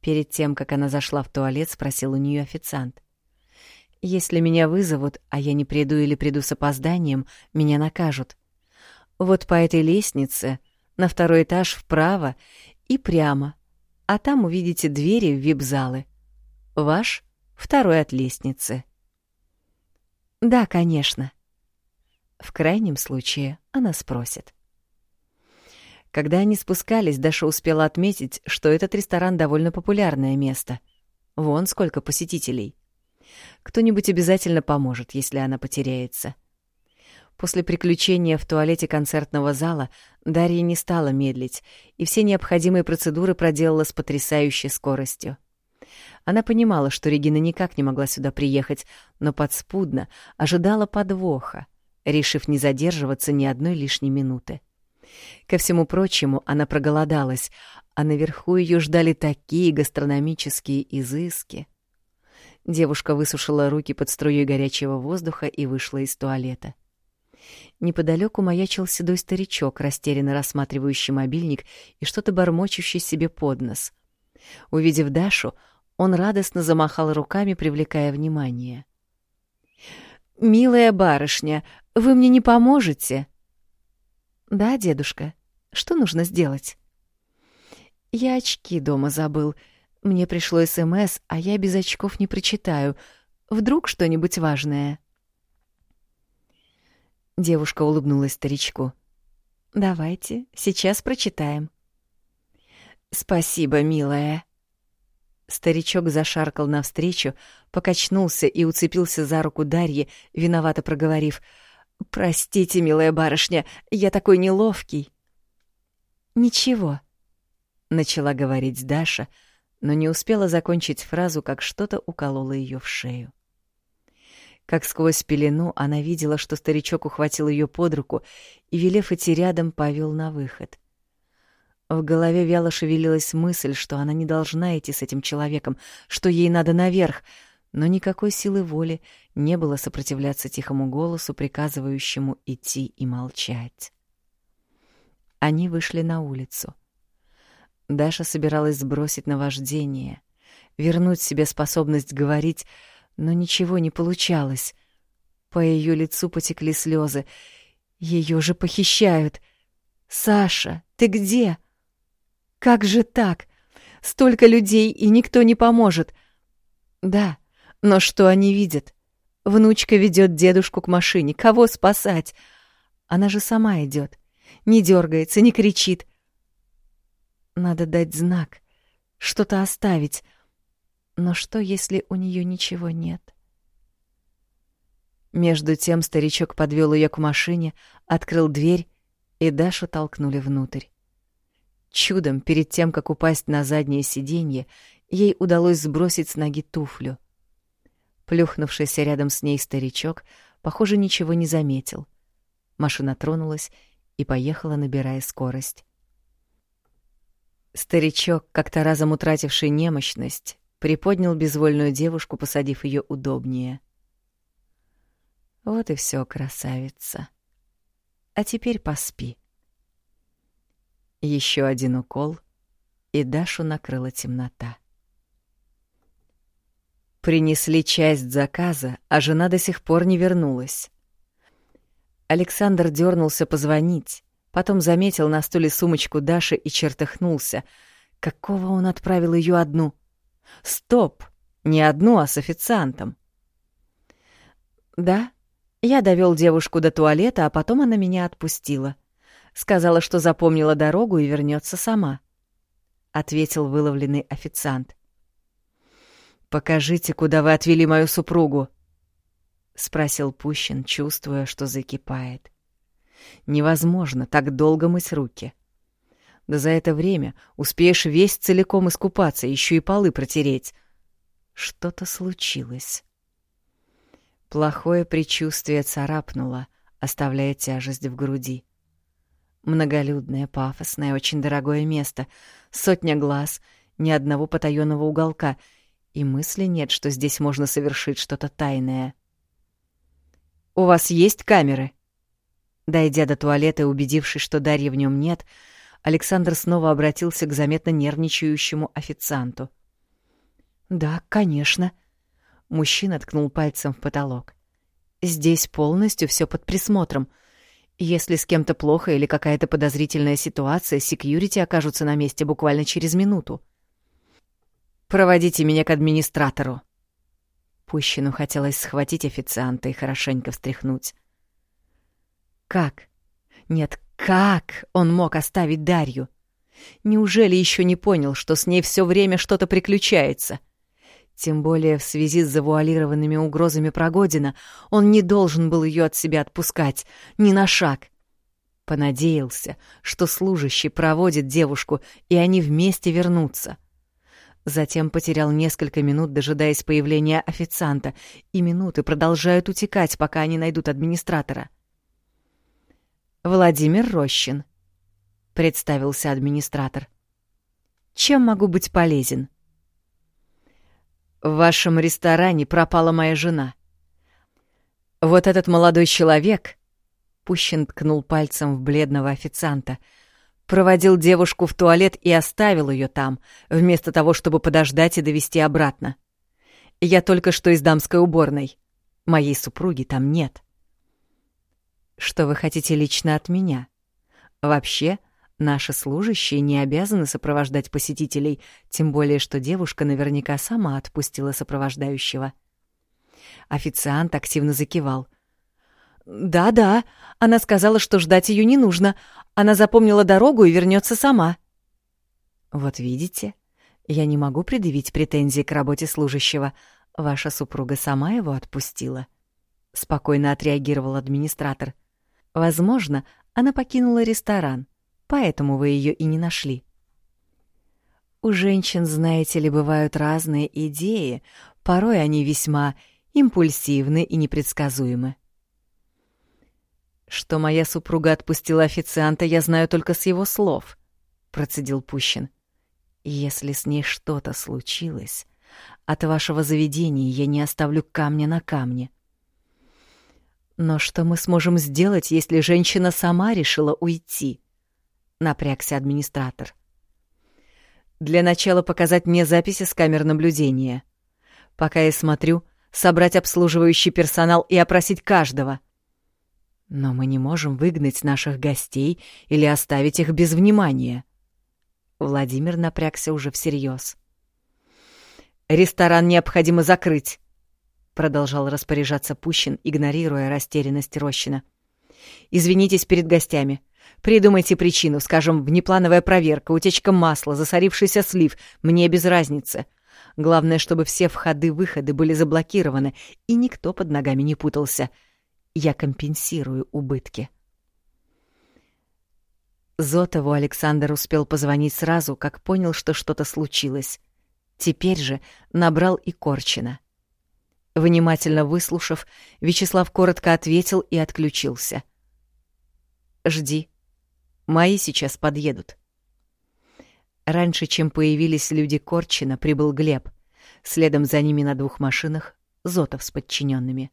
A: Перед тем, как она зашла в туалет, спросил у нее официант. Если меня вызовут, а я не приду или приду с опозданием, меня накажут. Вот по этой лестнице, на второй этаж вправо и прямо, а там увидите двери в вип-залы. Ваш второй от лестницы. Да, конечно. В крайнем случае она спросит. Когда они спускались, Даша успела отметить, что этот ресторан довольно популярное место. Вон сколько посетителей. Кто-нибудь обязательно поможет, если она потеряется. После приключения в туалете концертного зала Дарья не стала медлить и все необходимые процедуры проделала с потрясающей скоростью. Она понимала, что Регина никак не могла сюда приехать, но подспудно ожидала подвоха, решив не задерживаться ни одной лишней минуты. Ко всему прочему, она проголодалась, а наверху ее ждали такие гастрономические изыски — Девушка высушила руки под струей горячего воздуха и вышла из туалета. Неподалеку маячил седой старичок, растерянно рассматривающий мобильник и что-то бормочущий себе под нос. Увидев Дашу, он радостно замахал руками, привлекая внимание. «Милая барышня, вы мне не поможете?» «Да, дедушка. Что нужно сделать?» «Я очки дома забыл. Мне пришло СМС, а я без очков не прочитаю. Вдруг что-нибудь важное?» Девушка улыбнулась старичку. «Давайте, сейчас прочитаем». «Спасибо, милая». Старичок зашаркал навстречу, покачнулся и уцепился за руку Дарьи, виновато проговорив. «Простите, милая барышня, я такой неловкий». «Ничего», — начала говорить Даша, — но не успела закончить фразу, как что-то укололо ее в шею. Как сквозь пелену она видела, что старичок ухватил ее под руку и, велев идти рядом, повел на выход. В голове вяло шевелилась мысль, что она не должна идти с этим человеком, что ей надо наверх, но никакой силы воли не было сопротивляться тихому голосу, приказывающему идти и молчать. Они вышли на улицу. Даша собиралась сбросить наваждение, вернуть себе способность говорить, но ничего не получалось. По ее лицу потекли слезы. Ее же похищают. «Саша, ты где? Как же так? Столько людей, и никто не поможет». «Да, но что они видят? Внучка ведет дедушку к машине. Кого спасать? Она же сама идет, не дергается, не кричит, надо дать знак, что-то оставить. Но что, если у нее ничего нет? Между тем старичок подвел ее к машине, открыл дверь, и Дашу толкнули внутрь. Чудом, перед тем, как упасть на заднее сиденье, ей удалось сбросить с ноги туфлю. Плюхнувшийся рядом с ней старичок, похоже, ничего не заметил. Машина тронулась и поехала, набирая скорость. Старичок, как-то разом утративший немощность, приподнял безвольную девушку, посадив ее удобнее. Вот и все, красавица. А теперь поспи. Еще один укол, и Дашу накрыла темнота. Принесли часть заказа, а жена до сих пор не вернулась. Александр дернулся позвонить, Потом заметил на стуле сумочку Даши и чертыхнулся. Какого он отправил ее одну? Стоп! Не одну, а с официантом. Да, я довел девушку до туалета, а потом она меня отпустила. Сказала, что запомнила дорогу и вернется сама. Ответил выловленный официант. «Покажите, куда вы отвели мою супругу», — спросил Пущин, чувствуя, что закипает. Невозможно так долго мыть руки. Да за это время успеешь весь целиком искупаться, еще и полы протереть. Что-то случилось. Плохое предчувствие царапнуло, оставляя тяжесть в груди. Многолюдное, пафосное, очень дорогое место, сотня глаз, ни одного потаённого уголка, и мысли нет, что здесь можно совершить что-то тайное. «У вас есть камеры?» Дойдя до туалета и убедившись, что Дарьи в нем нет, Александр снова обратился к заметно нервничающему официанту. «Да, конечно». Мужчина ткнул пальцем в потолок. «Здесь полностью все под присмотром. Если с кем-то плохо или какая-то подозрительная ситуация, секьюрити окажутся на месте буквально через минуту. «Проводите меня к администратору». Пущину хотелось схватить официанта и хорошенько встряхнуть. Как? Нет, как он мог оставить Дарью? Неужели еще не понял, что с ней все время что-то приключается? Тем более в связи с завуалированными угрозами Прогодина он не должен был ее от себя отпускать, ни на шаг. Понадеялся, что служащий проводит девушку, и они вместе вернутся. Затем потерял несколько минут, дожидаясь появления официанта, и минуты продолжают утекать, пока они найдут администратора. — Владимир Рощин, представился администратор. Чем могу быть полезен? В вашем ресторане пропала моя жена. Вот этот молодой человек, Пущин ткнул пальцем в бледного официанта, проводил девушку в туалет и оставил ее там, вместо того, чтобы подождать и довести обратно. Я только что из дамской уборной. Моей супруги там нет. Что вы хотите лично от меня? Вообще, наши служащие не обязаны сопровождать посетителей, тем более что девушка наверняка сама отпустила сопровождающего. Официант активно закивал. «Да-да, она сказала, что ждать ее не нужно. Она запомнила дорогу и вернется сама». «Вот видите, я не могу предъявить претензии к работе служащего. Ваша супруга сама его отпустила», — спокойно отреагировал администратор. Возможно, она покинула ресторан, поэтому вы ее и не нашли. У женщин, знаете ли, бывают разные идеи, порой они весьма импульсивны и непредсказуемы. Что моя супруга отпустила официанта, я знаю только с его слов, процедил Пущин. Если с ней что-то случилось, от вашего заведения я не оставлю камня на камне. Но что мы сможем сделать, если женщина сама решила уйти? Напрягся администратор. Для начала показать мне записи с камер наблюдения. Пока я смотрю, собрать обслуживающий персонал и опросить каждого. Но мы не можем выгнать наших гостей или оставить их без внимания. Владимир напрягся уже всерьез. Ресторан необходимо закрыть. — продолжал распоряжаться Пущин, игнорируя растерянность Рощина. «Извинитесь перед гостями. Придумайте причину, скажем, внеплановая проверка, утечка масла, засорившийся слив. Мне без разницы. Главное, чтобы все входы-выходы были заблокированы, и никто под ногами не путался. Я компенсирую убытки». Зотову Александр успел позвонить сразу, как понял, что что-то случилось. Теперь же набрал и Корчина. Внимательно выслушав, Вячеслав коротко ответил и отключился. «Жди. Мои сейчас подъедут». Раньше, чем появились люди Корчина, прибыл Глеб. Следом за ними на двух машинах — Зотов с подчиненными.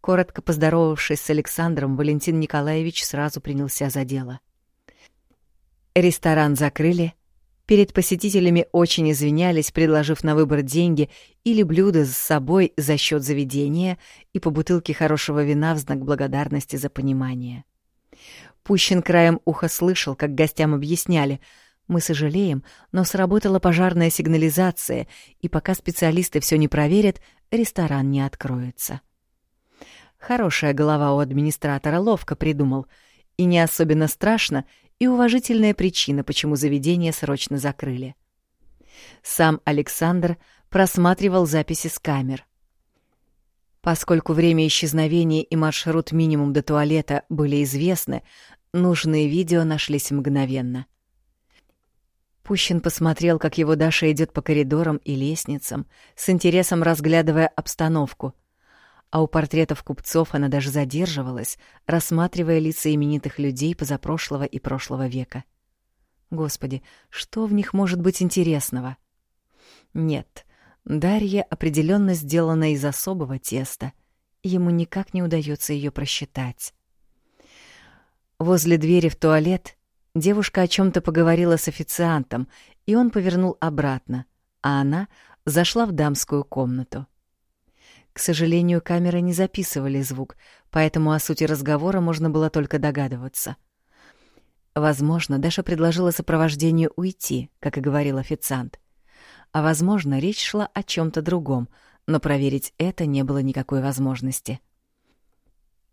A: Коротко поздоровавшись с Александром, Валентин Николаевич сразу принялся за дело. Ресторан закрыли — Перед посетителями очень извинялись, предложив на выбор деньги или блюда с собой за счет заведения и по бутылке хорошего вина в знак благодарности за понимание. Пущин краем уха слышал, как гостям объясняли — мы сожалеем, но сработала пожарная сигнализация, и пока специалисты все не проверят, ресторан не откроется. Хорошая голова у администратора ловко придумал. И не особенно страшно, и уважительная причина, почему заведение срочно закрыли. Сам Александр просматривал записи с камер. Поскольку время исчезновения и маршрут минимум до туалета были известны, нужные видео нашлись мгновенно. Пущин посмотрел, как его Даша идет по коридорам и лестницам, с интересом разглядывая обстановку. А у портретов купцов она даже задерживалась, рассматривая лица именитых людей позапрошлого и прошлого века. Господи, что в них может быть интересного? Нет, Дарья определенно сделана из особого теста. Ему никак не удается ее просчитать. Возле двери в туалет девушка о чем то поговорила с официантом, и он повернул обратно, а она зашла в дамскую комнату. К сожалению, камеры не записывали звук, поэтому о сути разговора можно было только догадываться — Возможно, Даша предложила сопровождению уйти, как и говорил официант. А возможно, речь шла о чем то другом, но проверить это не было никакой возможности.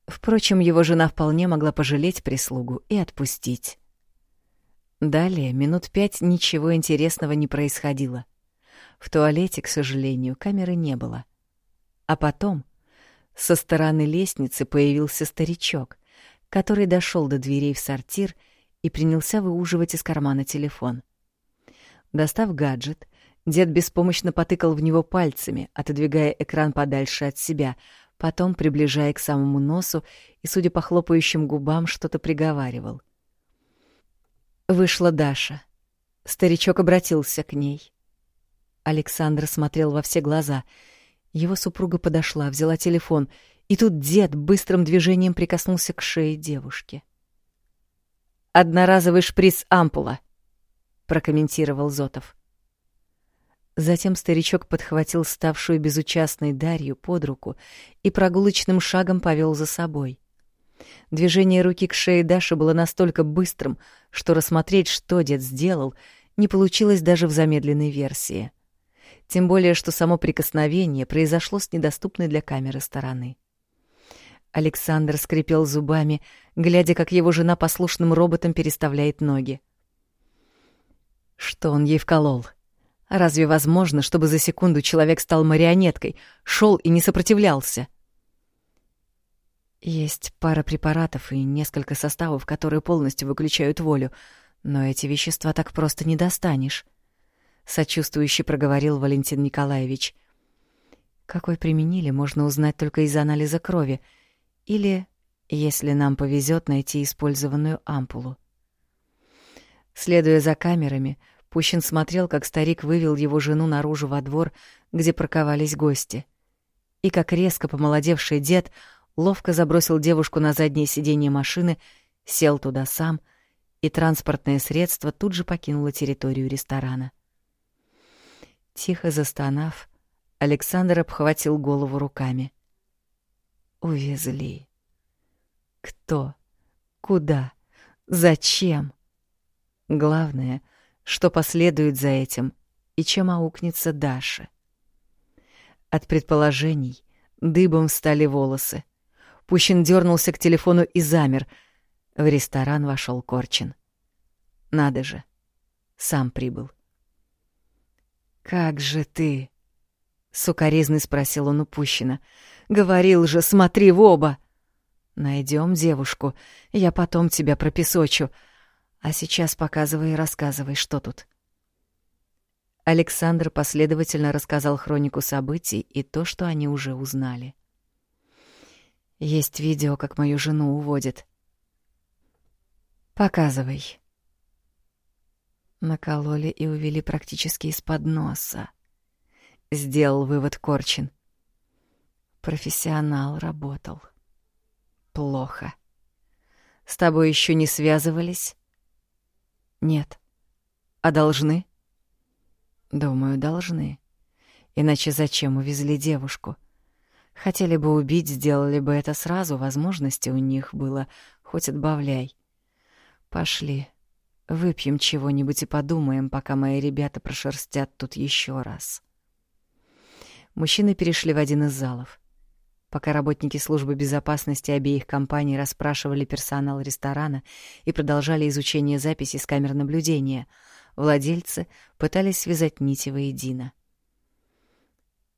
A: Впрочем, его жена вполне могла пожалеть прислугу и отпустить. Далее минут пять ничего интересного не происходило. В туалете, к сожалению, камеры не было. А потом со стороны лестницы появился старичок, который дошел до дверей в сортир и принялся выуживать из кармана телефон. Достав гаджет, дед беспомощно потыкал в него пальцами, отодвигая экран подальше от себя, потом приближая к самому носу и, судя по хлопающим губам, что-то приговаривал. Вышла Даша. Старичок обратился к ней. Александр смотрел во все глаза. Его супруга подошла, взяла телефон, и тут дед быстрым движением прикоснулся к шее девушки. «Одноразовый шприц-ампула», — прокомментировал Зотов. Затем старичок подхватил ставшую безучастной Дарью под руку и прогулочным шагом повел за собой. Движение руки к шее Даши было настолько быстрым, что рассмотреть, что дед сделал, не получилось даже в замедленной версии. Тем более, что само прикосновение произошло с недоступной для камеры стороны. Александр скрипел зубами, глядя, как его жена послушным роботом переставляет ноги. Что он ей вколол? Разве возможно, чтобы за секунду человек стал марионеткой, шел и не сопротивлялся? Есть пара препаратов и несколько составов, которые полностью выключают волю, но эти вещества так просто не достанешь, сочувствующе проговорил Валентин Николаевич. Какой применили, можно узнать только из анализа крови — или, если нам повезет, найти использованную ампулу. Следуя за камерами, Пущин смотрел, как старик вывел его жену наружу во двор, где парковались гости. И как резко помолодевший дед ловко забросил девушку на заднее сиденье машины, сел туда сам, и транспортное средство тут же покинуло территорию ресторана. Тихо застонав, Александр обхватил голову руками. Увезли. Кто? Куда? Зачем? Главное, что последует за этим и чем аукнется Даша. От предположений дыбом встали волосы. Пущин дернулся к телефону и замер. В ресторан вошел Корчин. Надо же, сам прибыл. «Как же ты?» — сукоризный спросил он у Пущина. Говорил же, смотри в оба. Найдем девушку, я потом тебя пропесочу. А сейчас показывай и рассказывай, что тут. Александр последовательно рассказал хронику событий и то, что они уже узнали. Есть видео, как мою жену уводят. Показывай. Накололи и увели практически из-под носа. Сделал вывод Корчин. Профессионал работал. Плохо. С тобой еще не связывались? Нет. А должны? Думаю, должны. Иначе зачем увезли девушку? Хотели бы убить, сделали бы это сразу, возможности у них было, хоть отбавляй. Пошли, выпьем чего-нибудь и подумаем, пока мои ребята прошерстят тут еще раз. Мужчины перешли в один из залов. Пока работники службы безопасности обеих компаний расспрашивали персонал ресторана и продолжали изучение записей с камер наблюдения, владельцы пытались связать нити воедино.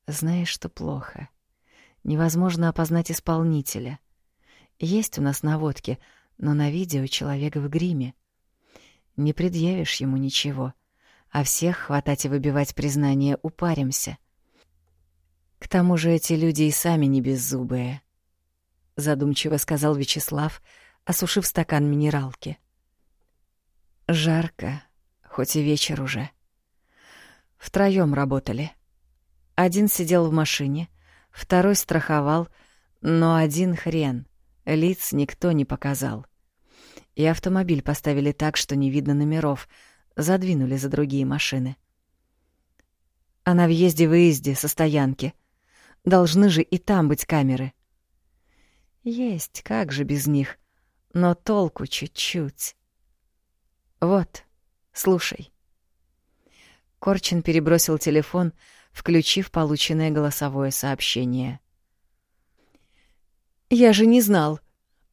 A: Знаешь, что плохо. Невозможно опознать исполнителя. Есть у нас наводки, но на видео человек в гриме. Не предъявишь ему ничего. а всех хватать и выбивать признание упаримся. К тому же эти люди и сами не беззубые, — задумчиво сказал Вячеслав, осушив стакан минералки. Жарко, хоть и вечер уже. Втроём работали. Один сидел в машине, второй страховал, но один хрен, лиц никто не показал. И автомобиль поставили так, что не видно номеров, задвинули за другие машины. А на въезде-выезде со стоянки. Должны же и там быть камеры. Есть, как же без них. Но толку чуть-чуть. Вот, слушай. Корчин перебросил телефон, включив полученное голосовое сообщение. «Я же не знал.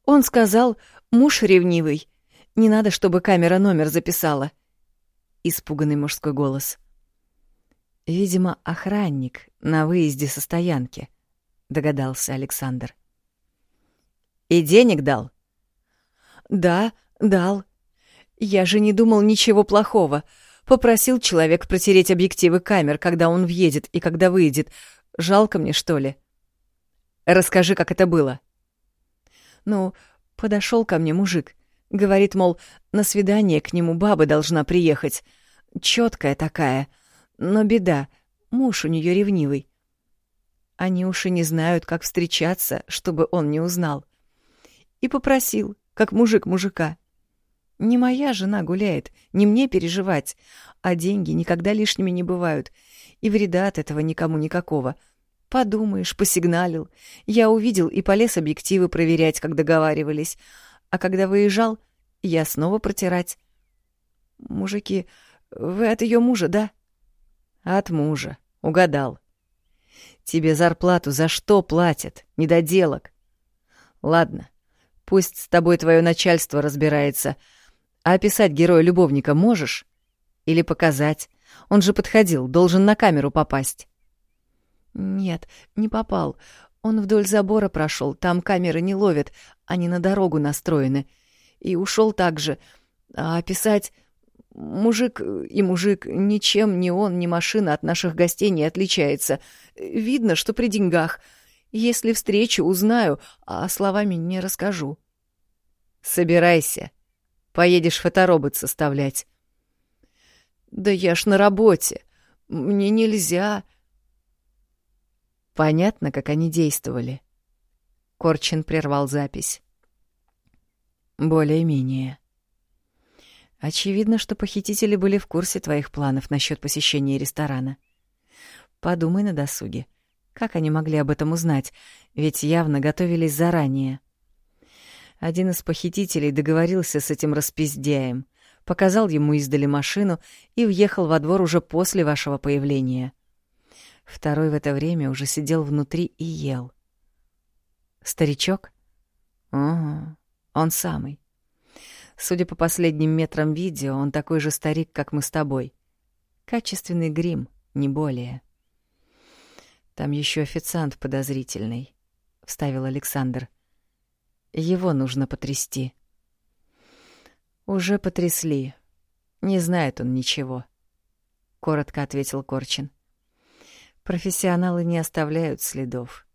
A: Он сказал, муж ревнивый. Не надо, чтобы камера номер записала». Испуганный мужской голос. «Видимо, охранник на выезде со стоянки», — догадался Александр. «И денег дал?» «Да, дал. Я же не думал ничего плохого. Попросил человек протереть объективы камер, когда он въедет и когда выйдет. Жалко мне, что ли? Расскажи, как это было. Ну, подошел ко мне мужик. Говорит, мол, на свидание к нему баба должна приехать. Четкая такая. Но беда, муж у нее ревнивый. Они уж и не знают, как встречаться, чтобы он не узнал. И попросил, как мужик мужика. Не моя жена гуляет, не мне переживать, а деньги никогда лишними не бывают, и вреда от этого никому никакого. Подумаешь, посигналил. Я увидел и полез объективы проверять, как договаривались. А когда выезжал, я снова протирать. Мужики, вы от ее мужа, да? От мужа. Угадал. Тебе зарплату за что платят? Недоделок. Ладно, пусть с тобой твое начальство разбирается — а описать героя-любовника можешь? Или показать? Он же подходил, должен на камеру попасть. Нет, не попал. Он вдоль забора прошел, там камеры не ловят, они на дорогу настроены. И ушел так же. А описать... Мужик и мужик, ничем ни он, ни машина от наших гостей не отличается. Видно, что при деньгах. Если встречу, узнаю, а словами не расскажу. «Собирайся», Поедешь фоторобот составлять. Да я ж на работе. Мне нельзя. Понятно, как они действовали. Корчин прервал запись. Более-менее. Очевидно, что похитители были в курсе твоих планов насчет посещения ресторана. Подумай на досуге. Как они могли об этом узнать? Ведь явно готовились заранее. Один из похитителей договорился с этим распиздяем, показал ему издали машину и въехал во двор уже после вашего появления. Второй в это время уже сидел внутри и ел. Старичок? Ага, он самый. Судя по последним метрам видео, он такой же старик, как мы с тобой. Качественный грим, не более. Там еще официант подозрительный, — вставил Александр. Его нужно потрясти. Уже потрясли. Не знает он ничего, коротко ответил Корчин. Профессионалы не оставляют следов.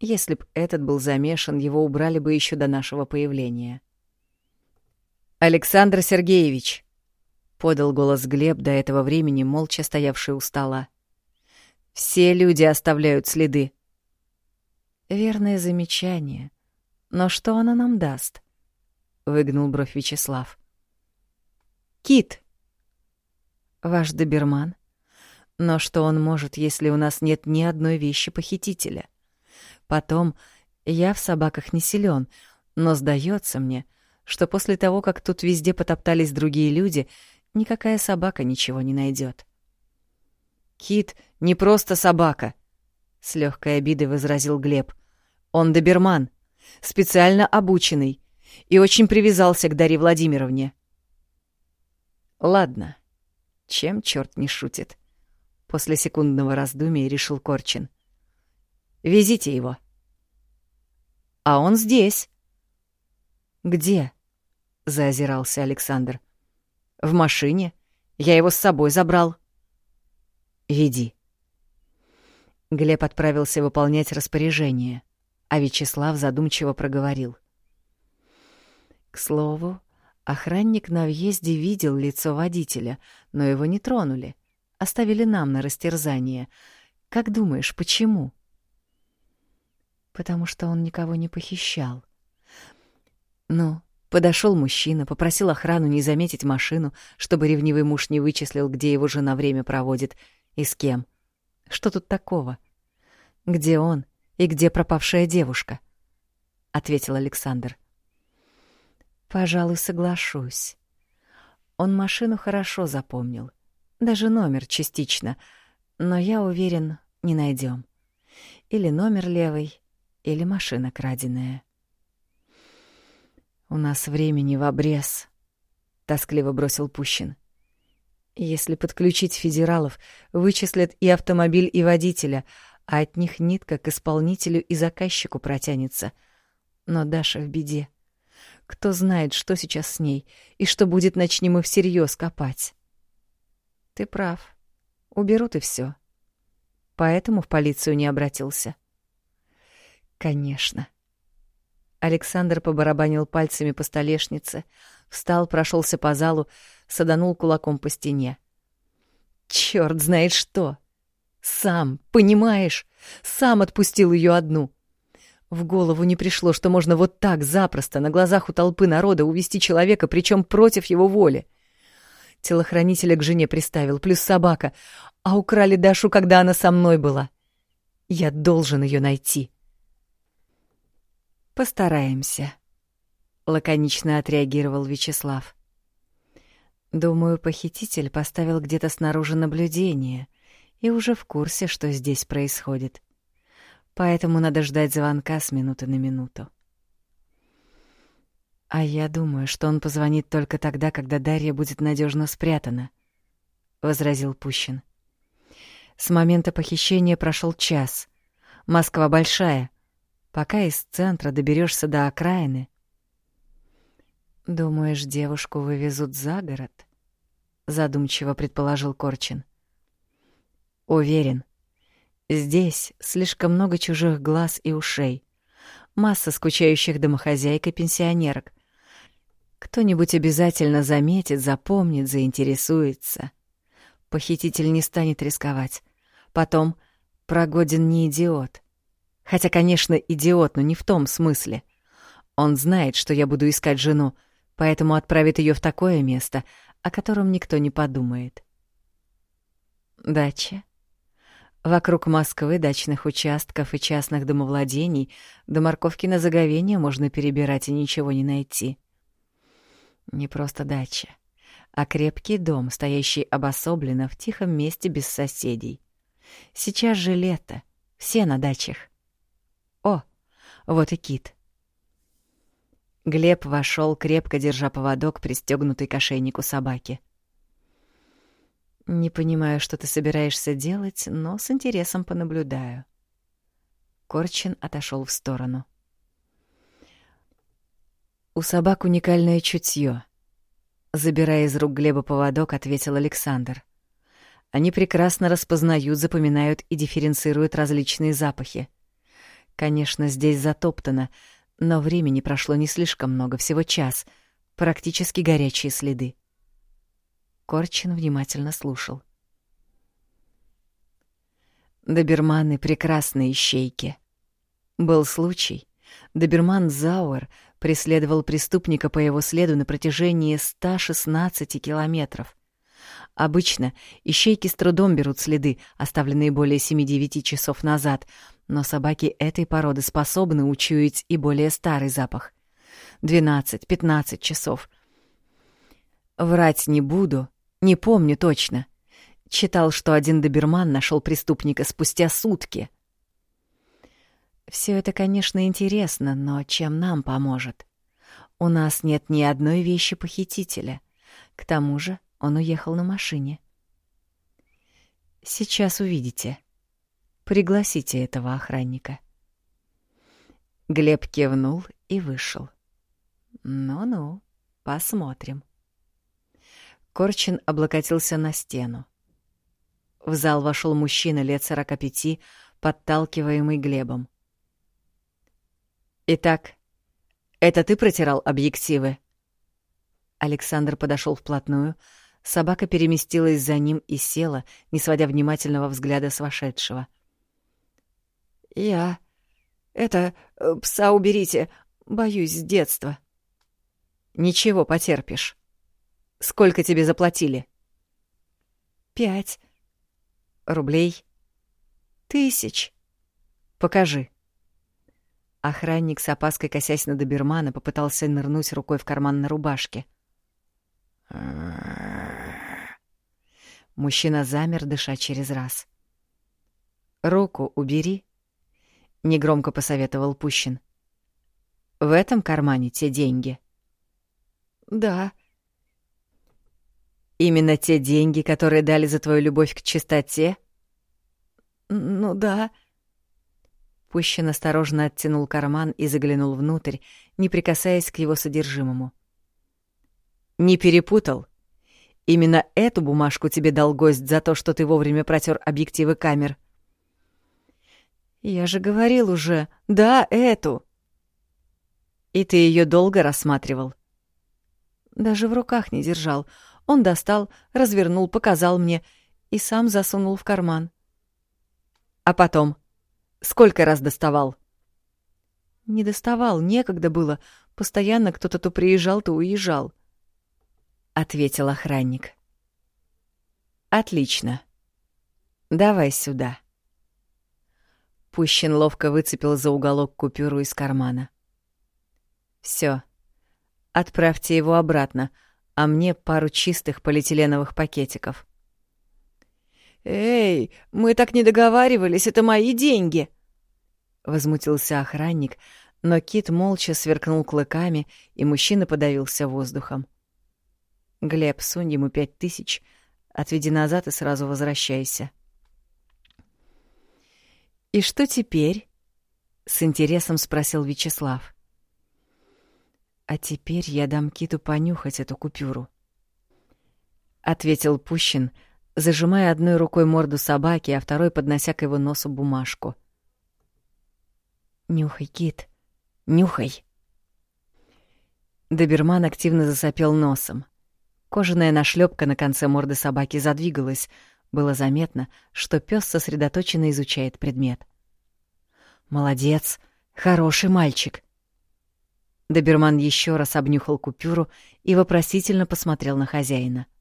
A: Если б этот был замешан, его убрали бы еще до нашего появления. Александр Сергеевич, подал голос Глеб до этого времени, молча стоявший у стола. Все люди оставляют следы. Верное замечание. Но что она нам даст? Выгнул бровь Вячеслав. Кит. Ваш доберман. Но что он может, если у нас нет ни одной вещи похитителя? Потом, я в собаках не силен, но сдается мне, что после того, как тут везде потоптались другие люди, никакая собака ничего не найдет. Кит не просто собака, с легкой обидой возразил Глеб. Он доберман специально обученный, и очень привязался к Дарье Владимировне. Ладно, чем черт не шутит? После секундного раздумия решил Корчин. Везите его. А он здесь. Где? Заозирался Александр. В машине. Я его с собой забрал. Веди. Глеб отправился выполнять распоряжение, а Вячеслав задумчиво проговорил. К слову, охранник на въезде видел лицо водителя, но его не тронули, оставили нам на растерзание. Как думаешь, почему? Потому что он никого не похищал. Ну, подошел мужчина, попросил охрану не заметить машину, чтобы ревнивый муж не вычислил, где его жена время проводит и с кем. Что тут такого? Где он и где пропавшая девушка? ответил Александр. Пожалуй, соглашусь. Он машину хорошо запомнил, даже номер частично, но я уверен, не найдем. Или номер левый, или машина краденая. «У нас времени в обрез», — тоскливо бросил Пущин. «Если подключить федералов, вычислят и автомобиль, и водителя, а от них нитка к исполнителю и заказчику протянется. Но Даша в беде. Кто знает, что сейчас с ней, и что будет, начнем мы всерьез копать». «Ты прав. Уберут и все. Поэтому в полицию не обратился». «Конечно». Александр побарабанил пальцами по столешнице, встал, прошелся по залу, саданул кулаком по стене. Черт знает что! Сам, понимаешь, сам отпустил ее одну. В голову не пришло, что можно вот так запросто на глазах у толпы народа увести человека, причем против его воли. Телохранителя к жене приставил, плюс собака, а украли Дашу, когда она со мной была. Я должен ее найти. Постараемся, лаконично отреагировал Вячеслав. Думаю, похититель поставил где-то снаружи наблюдение и уже в курсе, что здесь происходит. Поэтому надо ждать звонка с минуты на минуту. А я думаю, что он позвонит только тогда, когда Дарья будет надежно спрятана, возразил Пущин. С момента похищения прошел час. Москва большая, пока из центра доберешься до окраины. Думаешь, девушку вывезут за город? задумчиво предположил Корчин. Уверен. Здесь слишком много чужих глаз и ушей. Масса скучающих домохозяек и пенсионерок. Кто-нибудь обязательно заметит, запомнит, заинтересуется. Похититель не станет рисковать. Потом Прогодин не идиот. Хотя, конечно, идиот, но не в том смысле. Он знает, что я буду искать жену, поэтому отправит ее в такое место, о котором никто не подумает. Дача. Вокруг Москвы дачных участков и частных домовладений до морковки на заговение можно перебирать и ничего не найти. Не просто дача, а крепкий дом, стоящий обособленно в тихом месте без соседей. Сейчас же лето, все на дачах. О, вот и кит. Глеб вошел, крепко держа поводок, пристегнутый к ошейнику собаки. «Не понимаю, что ты собираешься делать, но с интересом понаблюдаю». Корчин отошел в сторону. «У собак уникальное чутье», — забирая из рук Глеба поводок, ответил Александр. «Они прекрасно распознают, запоминают и дифференцируют различные запахи. Конечно, здесь затоптано, но времени прошло не слишком много, всего час. Практически горячие следы. Корчин внимательно слушал. Доберманы — прекрасные ищейки. Был случай. Доберман Зауэр преследовал преступника по его следу на протяжении 116 километров. Обычно ищейки с трудом берут следы, оставленные более 7-9 часов назад, но собаки этой породы способны учуять и более старый запах. 12-15 часов. Врать не буду, не помню точно. Читал, что один доберман нашел преступника спустя сутки. Все это, конечно, интересно, но чем нам поможет? У нас нет ни одной вещи похитителя. К тому же он уехал на машине. Сейчас увидите. Пригласите этого охранника. Глеб кивнул и вышел. Ну-ну, посмотрим. Корчин облокотился на стену. В зал вошел мужчина лет сорока пяти, подталкиваемый Глебом. «Итак, это ты протирал объективы?» Александр подошел вплотную, собака переместилась за ним и села, не сводя внимательного взгляда с вошедшего. «Я... Это... Э, пса уберите. Боюсь с детства». «Ничего, потерпишь. Сколько тебе заплатили?» «Пять». «Рублей?» «Тысяч». «Покажи». Охранник с опаской, косясь на добермана, попытался нырнуть рукой в карман на рубашке. Мужчина замер, дыша через раз. «Руку убери», — негромко посоветовал Пущин. «В этом кармане те деньги». «Да». «Именно те деньги, которые дали за твою любовь к чистоте?» «Ну да». Пущин осторожно оттянул карман и заглянул внутрь, не прикасаясь к его содержимому. «Не перепутал? Именно эту бумажку тебе дал гость за то, что ты вовремя протер объективы камер». «Я же говорил уже, да, эту». «И ты ее долго рассматривал?» Даже в руках не держал. Он достал, развернул, показал мне и сам засунул в карман. «А потом?» Сколько раз доставал? Не доставал, некогда было. Постоянно кто-то то приезжал, то уезжал. Ответил охранник. Отлично. Давай сюда. Пущин ловко выцепил за уголок купюру из кармана. Все. Отправьте его обратно, а мне пару чистых полиэтиленовых пакетиков. «Эй, мы так не договаривались, это мои деньги!» Возмутился охранник, но кит молча сверкнул клыками, и мужчина подавился воздухом. «Глеб, сунь ему пять тысяч, отведи назад и сразу возвращайся». «И что теперь?» — с интересом спросил Вячеслав. «А теперь я дам Киту понюхать эту купюру», — ответил Пущин, — зажимая одной рукой морду собаки, а второй поднося к его носу бумажку. «Нюхай, Кит, нюхай!» Доберман активно засопел носом. Кожаная нашлепка на конце морды собаки задвигалась. Было заметно, что пес сосредоточенно изучает предмет. «Молодец! Хороший мальчик!» Доберман еще раз обнюхал купюру и вопросительно посмотрел на хозяина. —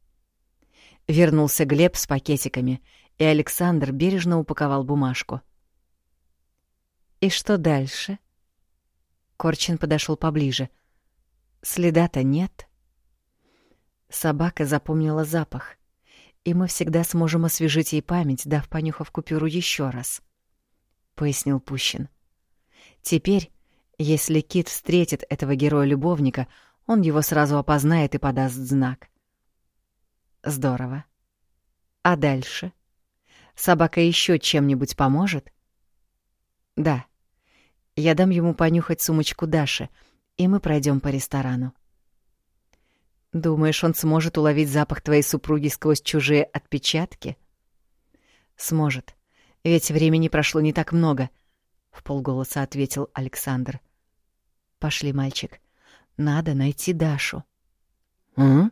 A: Вернулся Глеб с пакетиками, и Александр бережно упаковал бумажку. «И что дальше?» Корчин подошел поближе. «Следа-то нет?» Собака запомнила запах, и мы всегда сможем освежить ей память, дав понюхав купюру еще раз, — пояснил Пущин. «Теперь, если Кит встретит этого героя-любовника, он его сразу опознает и подаст знак. Здорово. А дальше? Собака еще чем-нибудь поможет? Да. Я дам ему понюхать сумочку Даши, и мы пройдем по ресторану. Думаешь, он сможет уловить запах твоей супруги сквозь чужие отпечатки? Сможет. Ведь времени прошло не так много, в полголоса ответил Александр. Пошли, мальчик. Надо найти Дашу. М?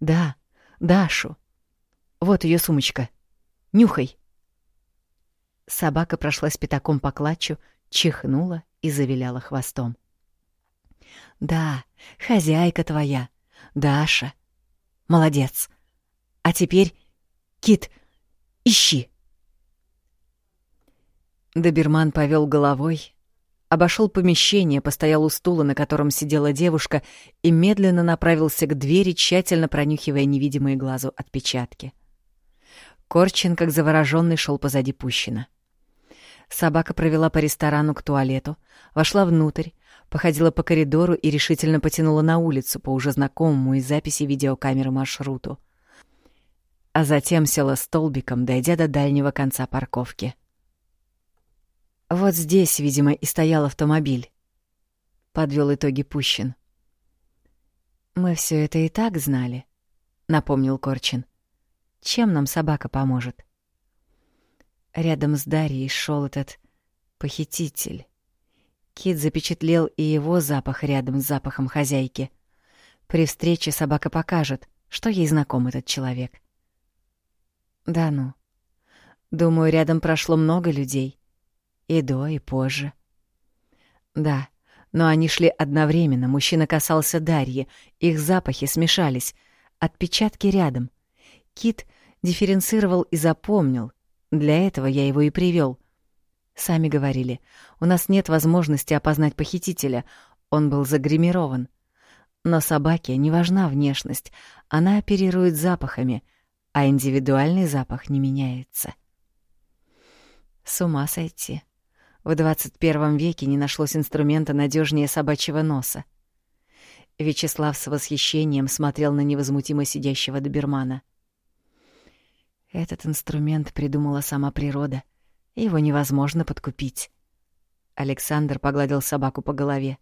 A: Да. Дашу. Вот ее сумочка. Нюхай. Собака прошлась пятаком по клатчу, чихнула и завиляла хвостом. Да, хозяйка твоя, Даша. Молодец. А теперь, Кит, ищи. Доберман повел головой, обошел помещение, постоял у стула, на котором сидела девушка, и медленно направился к двери, тщательно пронюхивая невидимые глазу отпечатки. Корчин, как завороженный, шел позади Пущина. Собака провела по ресторану к туалету, вошла внутрь, походила по коридору и решительно потянула на улицу по уже знакомому из записи видеокамеры маршруту. А затем села столбиком, дойдя до дальнего конца парковки. Вот здесь, видимо, и стоял автомобиль. Подвел итоги Пущин. Мы все это и так знали. напомнил Корчин. Чем нам собака поможет? Рядом с Дарьей шел этот похититель. Кит запечатлел и его запах рядом с запахом хозяйки. При встрече собака покажет, что ей знаком этот человек. Да ну. Думаю, рядом прошло много людей. И до, и позже. Да, но они шли одновременно. Мужчина касался Дарьи. Их запахи смешались. Отпечатки рядом. Кит дифференцировал и запомнил. Для этого я его и привел. Сами говорили, у нас нет возможности опознать похитителя. Он был загримирован. Но собаке не важна внешность. Она оперирует запахами, а индивидуальный запах не меняется. С ума сойти. В 21 веке не нашлось инструмента надежнее собачьего носа. Вячеслав с восхищением смотрел на невозмутимо сидящего добермана. Этот инструмент придумала сама природа. Его невозможно подкупить. Александр погладил собаку по голове.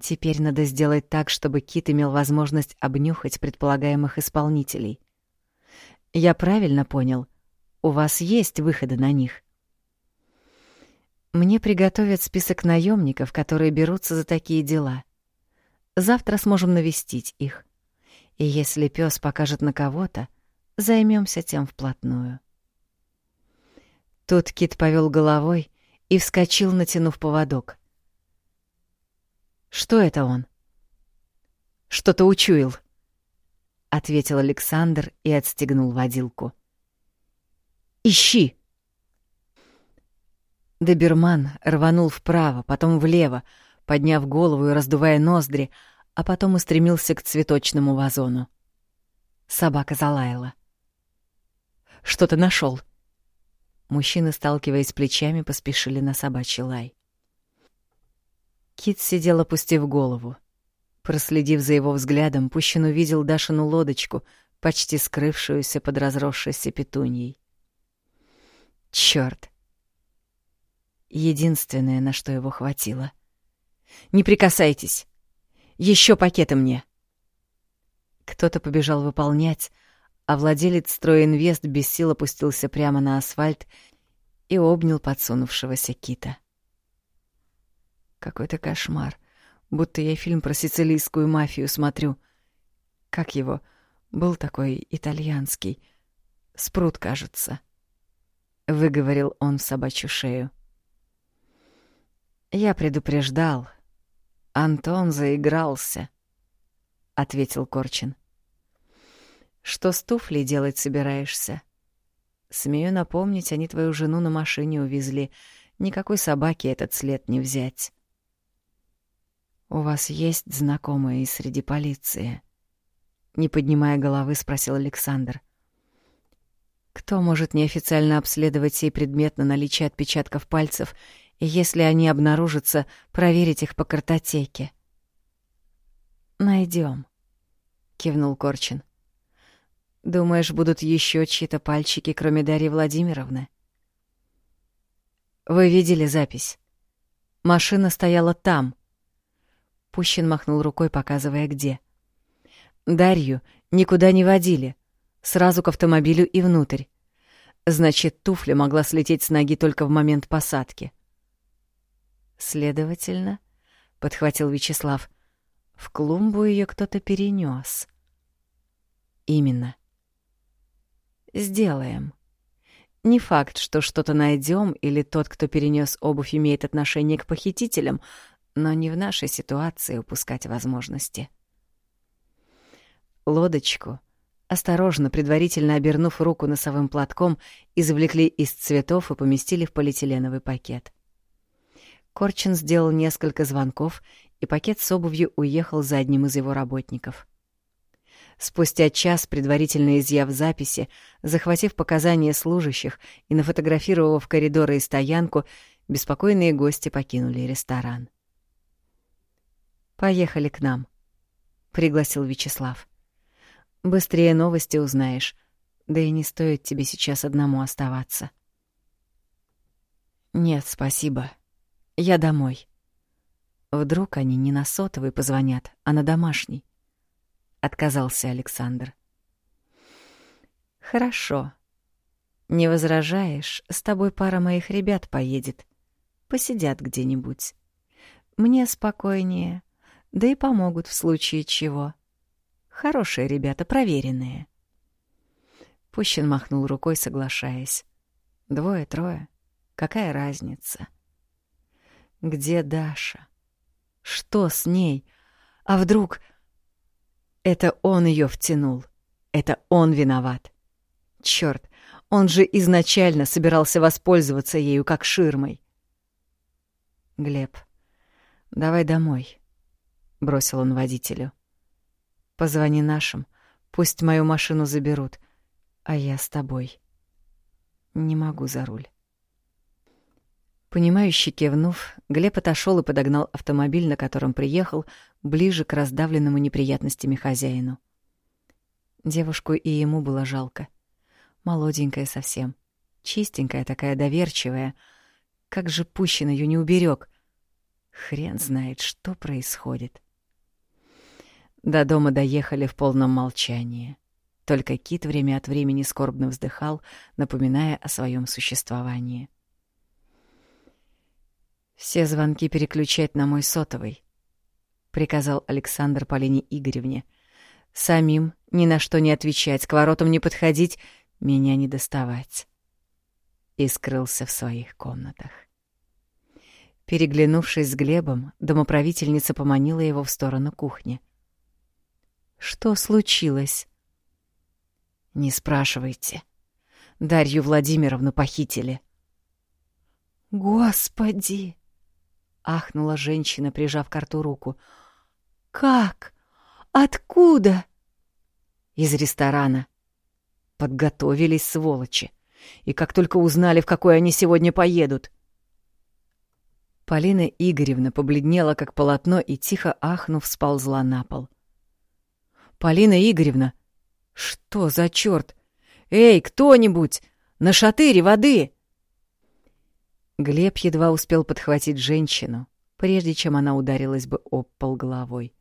A: Теперь надо сделать так, чтобы кит имел возможность обнюхать предполагаемых исполнителей. Я правильно понял? У вас есть выходы на них? Мне приготовят список наемников, которые берутся за такие дела. Завтра сможем навестить их. И если пес покажет на кого-то, займемся тем вплотную. Тут Кит повел головой и вскочил, натянув поводок. Что это он? Что-то учуял, ответил Александр и отстегнул водилку. Ищи! Доберман рванул вправо, потом влево, подняв голову и раздувая ноздри, а потом устремился к цветочному вазону. Собака залаяла. «Что ты нашел? Мужчины, сталкиваясь плечами, поспешили на собачий лай. Кит сидел, опустив голову. Проследив за его взглядом, Пущин увидел Дашину лодочку, почти скрывшуюся под разросшейся петуньей. Чёрт! Единственное, на что его хватило. «Не прикасайтесь! Еще пакеты мне!» Кто-то побежал выполнять, а владелец стройинвест без сил опустился прямо на асфальт и обнял подсунувшегося кита. Какой-то кошмар, будто я фильм про сицилийскую мафию смотрю. Как его? Был такой итальянский. Спрут, кажется. Выговорил он в собачью шею. Я предупреждал. Антон заигрался, ответил Корчин. Что с туфлей делать собираешься? Смею напомнить, они твою жену на машине увезли. Никакой собаки этот след не взять. У вас есть знакомые среди полиции? Не поднимая головы, спросил Александр. Кто может неофициально обследовать сей предмет на наличие отпечатков пальцев если они обнаружатся, проверить их по картотеке. Найдем, кивнул Корчин. Думаешь, будут еще чьи-то пальчики, кроме Дарьи Владимировны? Вы видели запись? Машина стояла там. Пущин махнул рукой, показывая где. Дарью никуда не водили, сразу к автомобилю и внутрь. Значит, туфля могла слететь с ноги только в момент посадки. Следовательно, подхватил Вячеслав, в клумбу ее кто-то перенес. Именно. Сделаем. Не факт, что что-то найдем, или тот, кто перенес обувь, имеет отношение к похитителям, но не в нашей ситуации упускать возможности. Лодочку, осторожно, предварительно обернув руку носовым платком, извлекли из цветов и поместили в полиэтиленовый пакет. Корчин сделал несколько звонков, и пакет с обувью уехал за одним из его работников. Спустя час, предварительно изъяв записи, захватив показания служащих и нафотографировав коридоры и стоянку, беспокойные гости покинули ресторан. «Поехали к нам», — пригласил Вячеслав. «Быстрее новости узнаешь, да и не стоит тебе сейчас одному оставаться». «Нет, спасибо», я домой. Вдруг они не на сотовый позвонят, а на домашний. Отказался Александр. Хорошо. Не возражаешь, с тобой пара моих ребят поедет. Посидят где-нибудь. Мне спокойнее, да и помогут в случае чего. Хорошие ребята, проверенные. Пущин махнул рукой, соглашаясь. Двое-трое. Какая разница? Где Даша? Что с ней? А вдруг... Это он ее втянул. Это он виноват. Черт, он же изначально собирался воспользоваться ею как ширмой. Глеб, давай домой, бросил он водителю. Позвони нашим, пусть мою машину заберут, а я с тобой. Не могу за руль. Понимающе кивнув, Глеб отошел и подогнал автомобиль, на котором приехал, ближе к раздавленному неприятностями хозяину. Девушку и ему было жалко. Молоденькая совсем, чистенькая такая, доверчивая. Как же Пущин ее не уберег. Хрен знает, что происходит. До дома доехали в полном молчании. Только Кит время от времени скорбно вздыхал, напоминая о своем существовании. — «Все звонки переключать на мой сотовый», — приказал Александр Полине Игоревне. «Самим ни на что не отвечать, к воротам не подходить, меня не доставать». И скрылся в своих комнатах. Переглянувшись с Глебом, домоправительница поманила его в сторону кухни. «Что случилось?» «Не спрашивайте. Дарью Владимировну похитили». «Господи!» — ахнула женщина, прижав к рту руку. «Как? Откуда?» «Из ресторана. Подготовились, сволочи. И как только узнали, в какой они сегодня поедут». Полина Игоревна побледнела, как полотно, и, тихо ахнув, сползла на пол. «Полина Игоревна! Что за чёрт? Эй, кто-нибудь! На шатыре воды!» Глеб едва успел подхватить женщину, прежде чем она ударилась бы об пол головой.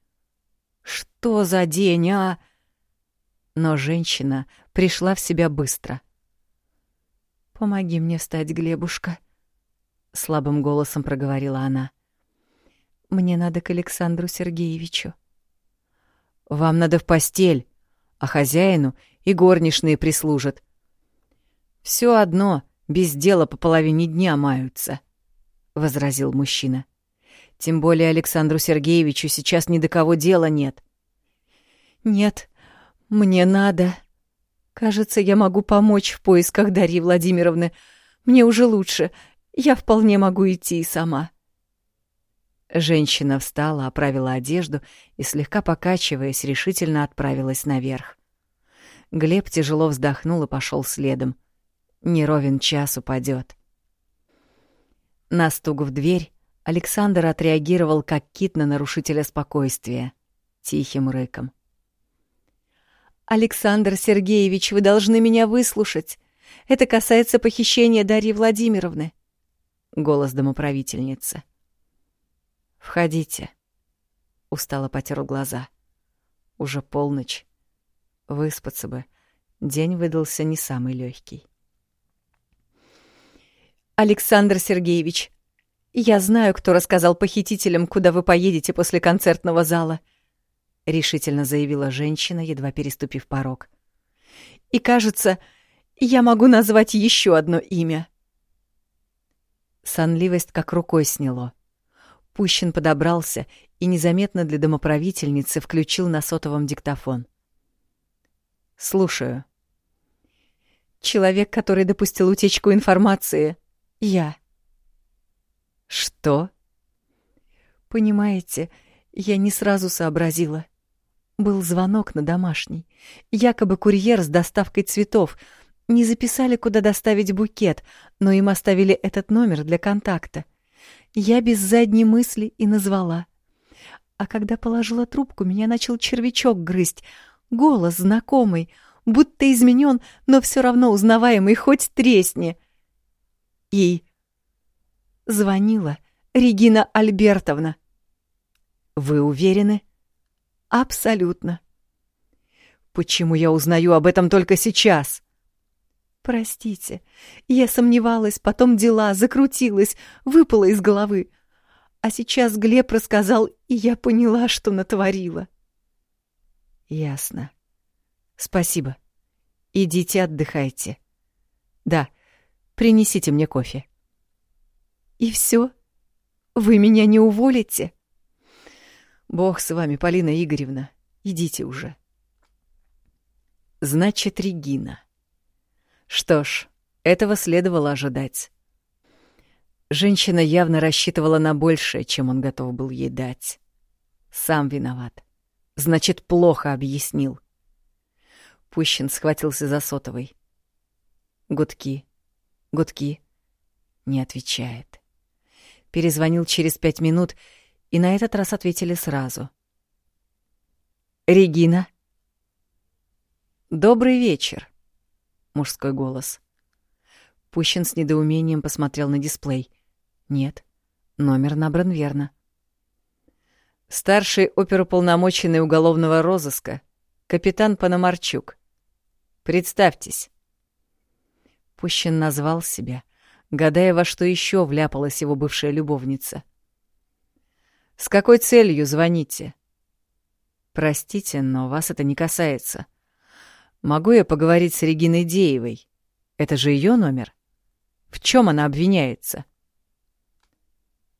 A: «Что за день, а?» Но женщина пришла в себя быстро. «Помоги мне встать, Глебушка», — слабым голосом проговорила она. «Мне надо к Александру Сергеевичу». «Вам надо в постель, а хозяину и горничные прислужат. Все одно без дела по половине дня маются», — возразил мужчина. «Тем более Александру Сергеевичу сейчас ни до кого дела нет». «Нет, мне надо. Кажется, я могу помочь в поисках Дарьи Владимировны. Мне уже лучше. Я вполне могу идти сама». Женщина встала, оправила одежду и, слегка покачиваясь, решительно отправилась наверх. Глеб тяжело вздохнул и пошел следом — не ровен час упадет. На стук в дверь Александр отреагировал как кит на нарушителя спокойствия, тихим рыком. «Александр Сергеевич, вы должны меня выслушать. Это касается похищения Дарьи Владимировны», — голос домоправительницы. «Входите», — устало потер глаза. «Уже полночь. Выспаться бы. День выдался не самый легкий. Александр Сергеевич, я знаю, кто рассказал похитителям, куда вы поедете после концертного зала, решительно заявила женщина, едва переступив порог. И кажется, я могу назвать еще одно имя. Сонливость как рукой сняло. Пущин подобрался и незаметно для домоправительницы включил на сотовом диктофон. «Слушаю». «Человек, который допустил утечку информации, я. Что? Понимаете, я не сразу сообразила. Был звонок на домашний. Якобы курьер с доставкой цветов. Не записали, куда доставить букет, но им оставили этот номер для контакта. Я без задней мысли и назвала. А когда положила трубку, меня начал червячок грызть. Голос знакомый, будто изменен, но все равно узнаваемый, хоть тресни — и звонила Регина Альбертовна. Вы уверены? Абсолютно. Почему я узнаю об этом только сейчас? Простите, я сомневалась, потом дела, закрутилась, выпала из головы. А сейчас Глеб рассказал, и я поняла, что натворила. Ясно. Спасибо. Идите отдыхайте. Да, принесите мне кофе. И все? Вы меня не уволите? Бог с вами, Полина Игоревна. Идите уже. Значит, Регина. Что ж, этого следовало ожидать. Женщина явно рассчитывала на большее, чем он готов был ей дать. Сам виноват. Значит, плохо объяснил. Пущин схватился за сотовый. Гудки. Гудки. Не отвечает. Перезвонил через пять минут, и на этот раз ответили сразу. «Регина?» «Добрый вечер», мужской голос. Пущин с недоумением посмотрел на дисплей. Нет, номер набран верно. Старший оперуполномоченный уголовного розыска, капитан Пономарчук. Представьтесь. Пущин назвал себя, гадая, во что еще вляпалась его бывшая любовница. «С какой целью звоните?» «Простите, но вас это не касается. Могу я поговорить с Региной Деевой? Это же ее номер. В чем она обвиняется?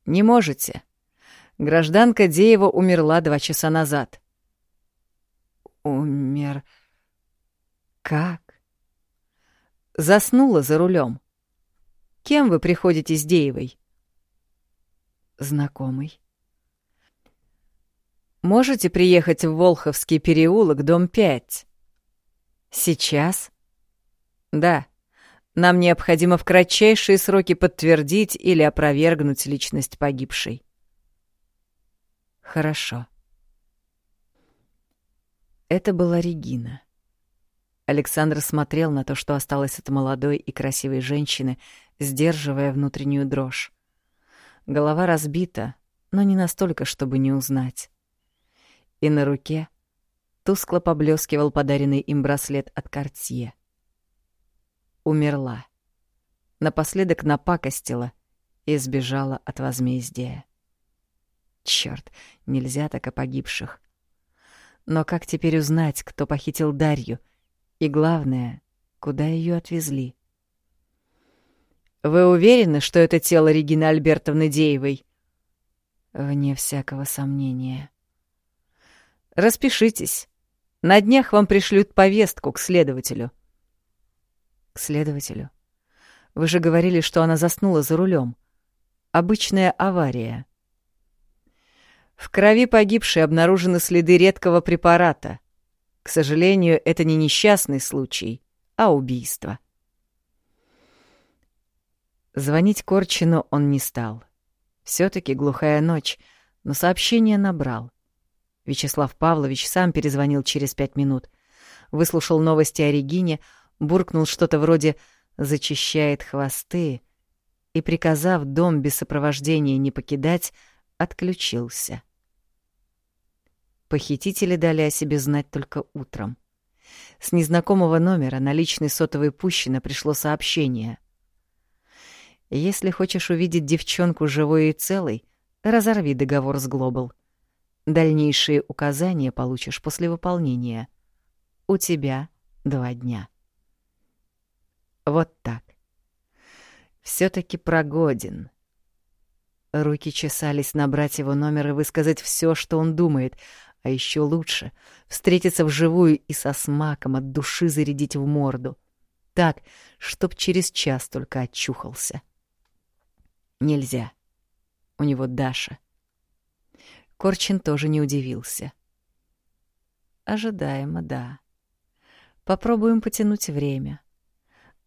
A: Не можете. Гражданка Деева умерла два часа назад. Умер... Как? Заснула за рулем. Кем вы приходите с Деевой? Знакомый. Можете приехать в Волховский переулок, дом 5? Сейчас? Да. Нам необходимо в кратчайшие сроки подтвердить или опровергнуть личность погибшей. Хорошо. Это была Регина. Александр смотрел на то, что осталось от молодой и красивой женщины, сдерживая внутреннюю дрожь. Голова разбита, но не настолько, чтобы не узнать. И на руке Тускло поблескивал подаренный им браслет от Кортье. Умерла. Напоследок напакостила и сбежала от возмездия. Черт, нельзя так о погибших. Но как теперь узнать, кто похитил Дарью? И главное, куда ее отвезли? «Вы уверены, что это тело Регины Альбертовны Деевой?» «Вне всякого сомнения». «Распишитесь. На днях вам пришлют повестку к следователю. К следователю? Вы же говорили, что она заснула за рулем. Обычная авария. В крови погибшей обнаружены следы редкого препарата. К сожалению, это не несчастный случай, а убийство. Звонить Корчину он не стал. все таки глухая ночь, но сообщение набрал. Вячеслав Павлович сам перезвонил через пять минут. Выслушал новости о Регине, буркнул что-то вроде «зачищает хвосты» и, приказав дом без сопровождения не покидать, отключился. Похитители дали о себе знать только утром. С незнакомого номера на личный сотовый Пущина пришло сообщение. «Если хочешь увидеть девчонку живой и целой, разорви договор с Глобал. Дальнейшие указания получишь после выполнения. У тебя два дня. Вот так. все таки прогоден. Руки чесались набрать его номер и высказать все, что он думает, а еще лучше — встретиться вживую и со смаком от души зарядить в морду. Так, чтоб через час только очухался. Нельзя. У него Даша — Корчин тоже не удивился. Ожидаемо, да. Попробуем потянуть время.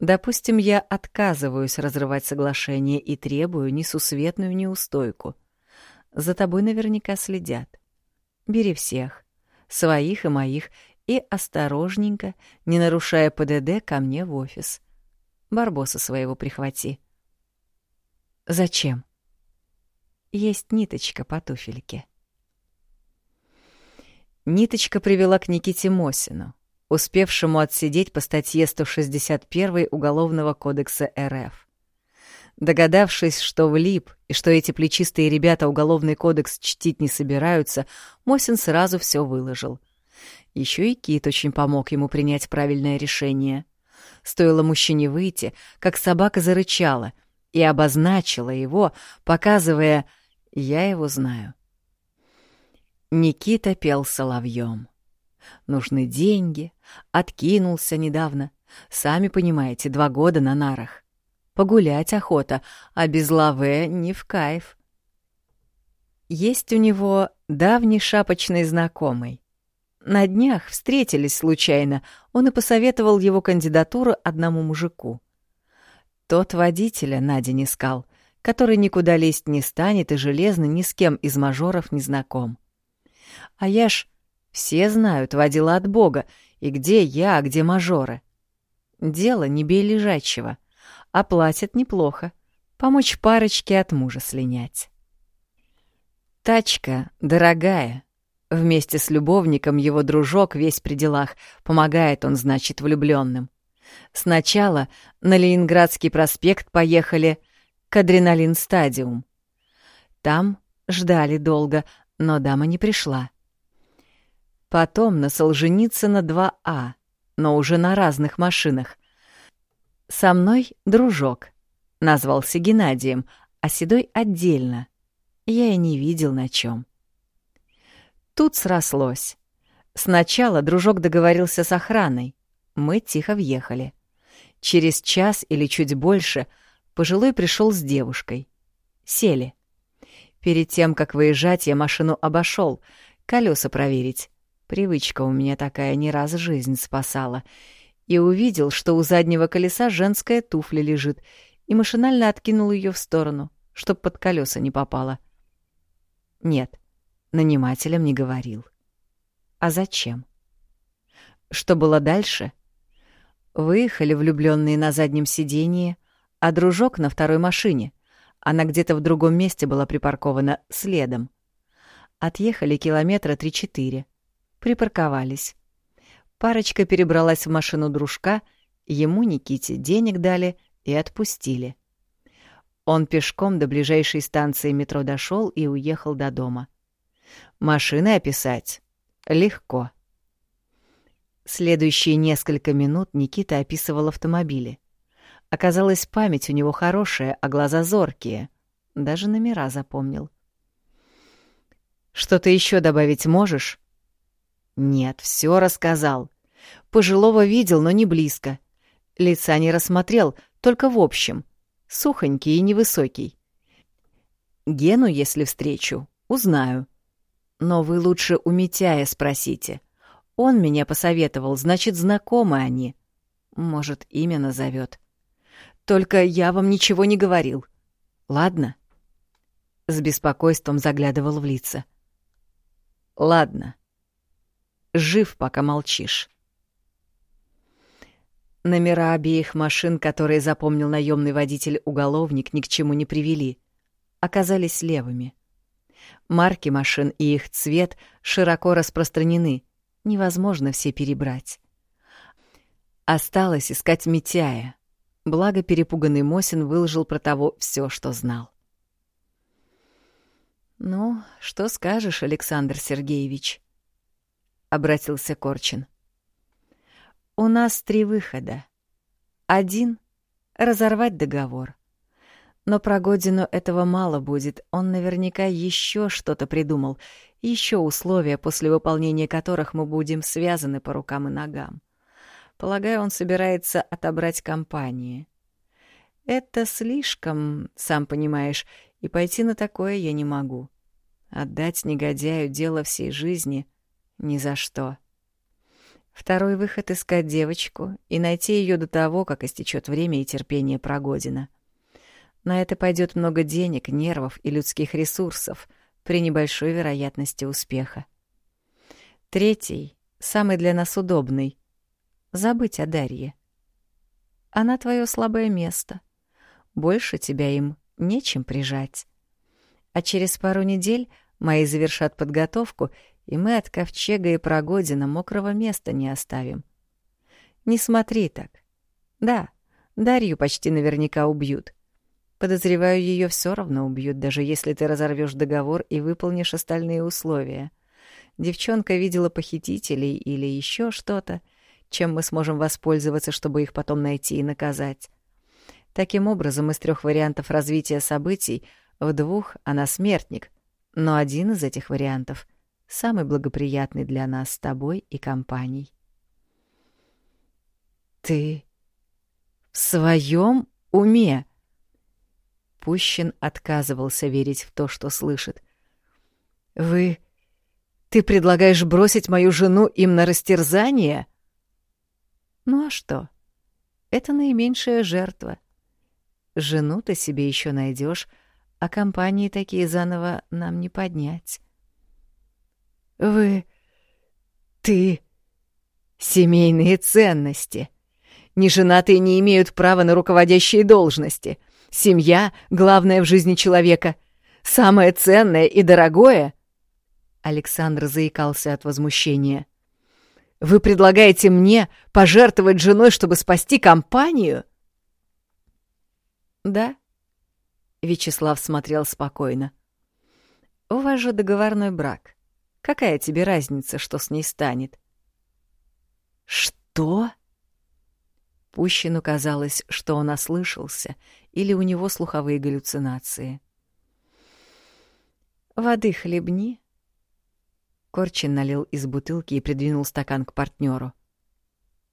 A: Допустим, я отказываюсь разрывать соглашение и требую несусветную неустойку. За тобой наверняка следят. Бери всех, своих и моих, и осторожненько, не нарушая ПДД, ко мне в офис. Барбоса своего прихвати. Зачем? Есть ниточка по туфельке. Ниточка привела к Никите Мосину, успевшему отсидеть по статье 161 Уголовного кодекса РФ. Догадавшись, что влип и что эти плечистые ребята Уголовный кодекс чтить не собираются, Мосин сразу все выложил. Еще и Кит очень помог ему принять правильное решение. Стоило мужчине выйти, как собака зарычала и обозначила его, показывая «я его знаю». Никита пел соловьем. Нужны деньги, откинулся недавно. Сами понимаете, два года на нарах. Погулять охота, а без лаве не в кайф. Есть у него давний шапочный знакомый. На днях встретились случайно, он и посоветовал его кандидатуру одному мужику. Тот водителя Надя не искал, который никуда лезть не станет и железно ни с кем из мажоров не знаком. А я ж все знают, водила от Бога, и где я, а где мажоры. Дело не бей лежачего, а платят неплохо. Помочь парочке от мужа слинять. Тачка дорогая, Вместе с любовником его дружок весь при делах, помогает он, значит, влюбленным. Сначала на Ленинградский проспект поехали к Адреналин-стадиум. Там ждали долго, но дама не пришла. Потом на Солженицына 2А, но уже на разных машинах. Со мной дружок. Назвался Геннадием, а Седой отдельно. Я и не видел на чем. Тут срослось. Сначала дружок договорился с охраной. Мы тихо въехали. Через час или чуть больше пожилой пришел с девушкой. Сели. Перед тем, как выезжать, я машину обошел, колеса проверить. Привычка у меня такая не раз жизнь спасала. И увидел, что у заднего колеса женская туфля лежит, и машинально откинул ее в сторону, чтоб под колеса не попала. Нет, нанимателям не говорил. А зачем? Что было дальше? Выехали влюбленные на заднем сиденье, а дружок на второй машине. Она где-то в другом месте была припаркована следом. Отъехали километра три-четыре. Припарковались. Парочка перебралась в машину дружка, ему, Никите, денег дали и отпустили. Он пешком до ближайшей станции метро дошел и уехал до дома. Машины описать легко. Следующие несколько минут Никита описывал автомобили. Оказалось, память у него хорошая, а глаза зоркие. Даже номера запомнил. «Что-то еще добавить можешь?» «Нет, все рассказал. Пожилого видел, но не близко. Лица не рассмотрел, только в общем. Сухонький и невысокий. Гену, если встречу, узнаю. Но вы лучше у Митяя спросите. Он меня посоветовал, значит, знакомы они. Может, имя назовет. Только я вам ничего не говорил. Ладно?» С беспокойством заглядывал в лица. «Ладно. Жив, пока молчишь». Номера обеих машин, которые запомнил наемный водитель-уголовник, ни к чему не привели. Оказались левыми. Марки машин и их цвет широко распространены, невозможно все перебрать. Осталось искать Митяя, благо перепуганный Мосин выложил про того все, что знал. «Ну, что скажешь, Александр Сергеевич?» — обратился Корчин. «У нас три выхода. Один — разорвать договор. Но Прогодину этого мало будет, он наверняка еще что-то придумал, еще условия, после выполнения которых мы будем связаны по рукам и ногам. Полагаю, он собирается отобрать компании. Это слишком, сам понимаешь, и пойти на такое я не могу. Отдать негодяю дело всей жизни ни за что. Второй выход — искать девочку и найти ее до того, как истечет время и терпение Прогодина. На это пойдет много денег, нервов и людских ресурсов при небольшой вероятности успеха. Третий, самый для нас удобный — забыть о Дарье. Она твое слабое место. Больше тебя им нечем прижать. А через пару недель мои завершат подготовку, и мы от Ковчега и Прогодина мокрого места не оставим. Не смотри так. Да, Дарью почти наверняка убьют. Подозреваю, ее все равно убьют, даже если ты разорвешь договор и выполнишь остальные условия. Девчонка видела похитителей или еще что-то, чем мы сможем воспользоваться, чтобы их потом найти и наказать. Таким образом, из трех вариантов развития событий в двух она смертник, но один из этих вариантов самый благоприятный для нас с тобой и компанией. Ты в своем уме? Пущин отказывался верить в то, что слышит. Вы... Ты предлагаешь бросить мою жену им на растерзание? Ну а что? Это наименьшая жертва. Жену ты себе еще найдешь, а компании такие заново нам не поднять. Вы... Ты... Семейные ценности. Неженатые не имеют права на руководящие должности. Семья — главное в жизни человека. Самое ценное и дорогое... Александр заикался от возмущения. «Вы предлагаете мне пожертвовать женой, чтобы спасти компанию?» «Да», — Вячеслав смотрел спокойно. «У вас же договорной брак. Какая тебе разница, что с ней станет?» «Что?» Пущину казалось, что он ослышался, или у него слуховые галлюцинации. «Воды хлебни». Корчин налил из бутылки и придвинул стакан к партнеру.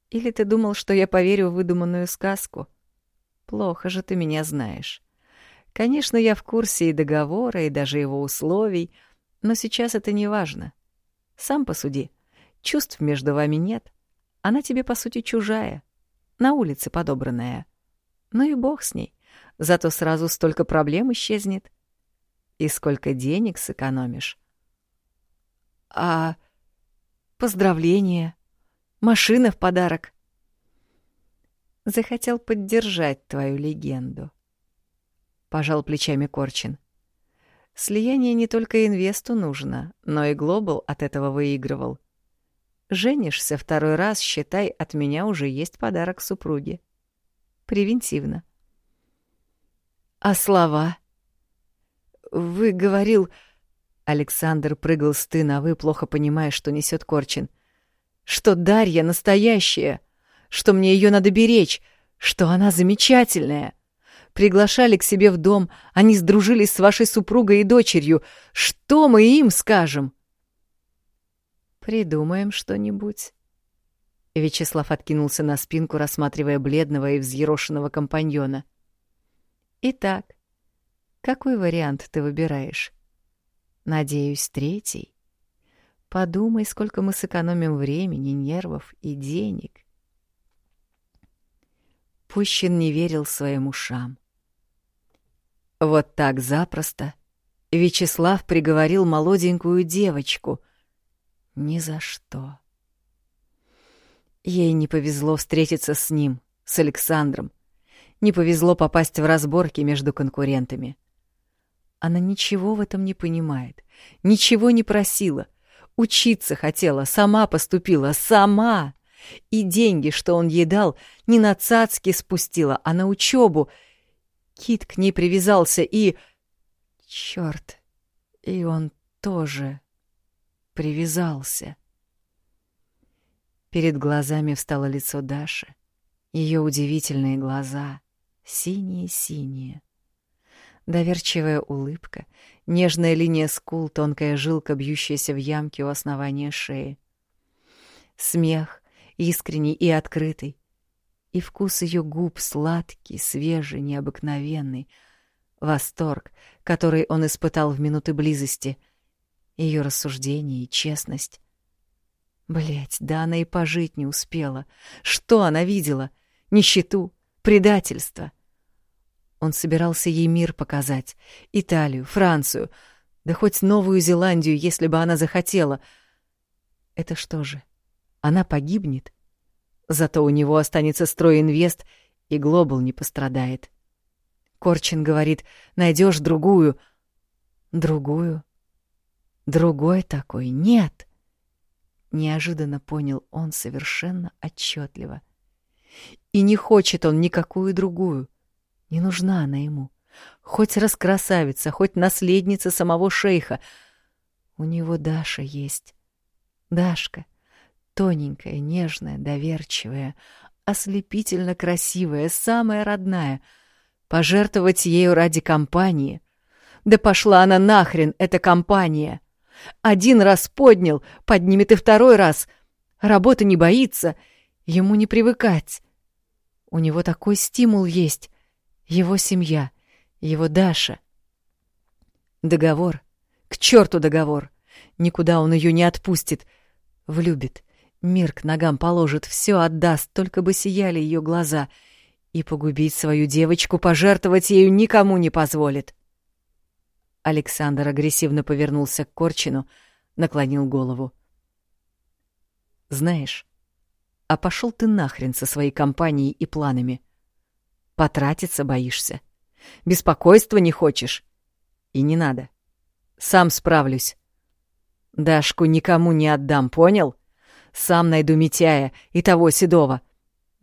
A: «Или ты думал, что я поверю в выдуманную сказку? Плохо же ты меня знаешь. Конечно, я в курсе и договора, и даже его условий, но сейчас это не важно. Сам посуди. Чувств между вами нет. Она тебе, по сути, чужая на улице подобранная. Ну и бог с ней, зато сразу столько проблем исчезнет. И сколько денег сэкономишь. А поздравления, машина в подарок. Захотел поддержать твою легенду. Пожал плечами Корчин. Слияние не только инвесту нужно, но и Глобал от этого выигрывал. Женишься второй раз, считай, от меня уже есть подарок супруге. Превентивно. А слова? Вы говорил... Александр прыгал с ты вы, плохо понимая, что несет Корчин. Что Дарья настоящая, что мне ее надо беречь, что она замечательная. Приглашали к себе в дом, они сдружились с вашей супругой и дочерью. Что мы им скажем? — Придумаем что-нибудь. Вячеслав откинулся на спинку, рассматривая бледного и взъерошенного компаньона. Итак, какой вариант ты выбираешь? Надеюсь, третий. Подумай, сколько мы сэкономим времени, нервов и денег. Пущин не верил своим ушам. Вот так запросто Вячеслав приговорил молоденькую девочку — ни за что. Ей не повезло встретиться с ним, с Александром. Не повезло попасть в разборки между конкурентами. Она ничего в этом не понимает, ничего не просила. Учиться хотела, сама поступила, сама. И деньги, что он ей дал, не на цацки спустила, а на учебу. Кит к ней привязался и... Чёрт, и он тоже привязался. Перед глазами встало лицо Даши, ее удивительные глаза, синие-синие. Доверчивая улыбка, нежная линия скул, тонкая жилка, бьющаяся в ямке у основания шеи. Смех, искренний и открытый, и вкус ее губ сладкий, свежий, необыкновенный, восторг, который он испытал в минуты близости — ее рассуждения и честность. Блять, да она и пожить не успела. Что она видела? Нищету, предательство. Он собирался ей мир показать. Италию, Францию, да хоть Новую Зеландию, если бы она захотела. Это что же, она погибнет? Зато у него останется стройинвест, и Глобал не пострадает. Корчин говорит, найдешь другую. Другую? Другой такой нет. Неожиданно понял он совершенно отчетливо. И не хочет он никакую другую. Не нужна она ему. Хоть раскрасавица, хоть наследница самого шейха. У него Даша есть. Дашка. Тоненькая, нежная, доверчивая, ослепительно красивая, самая родная. Пожертвовать ею ради компании. Да пошла она нахрен, эта компания. Один раз поднял, поднимет и второй раз. Работа не боится, ему не привыкать. У него такой стимул есть. Его семья, его Даша. Договор. К черту договор. Никуда он ее не отпустит. Влюбит. Мир к ногам положит, все отдаст, только бы сияли ее глаза. И погубить свою девочку, пожертвовать ею никому не позволит. Александр агрессивно повернулся к Корчину, наклонил голову. «Знаешь, а пошел ты нахрен со своей компанией и планами. Потратиться боишься. Беспокойства не хочешь. И не надо. Сам справлюсь. Дашку никому не отдам, понял? Сам найду Митяя и того Седова.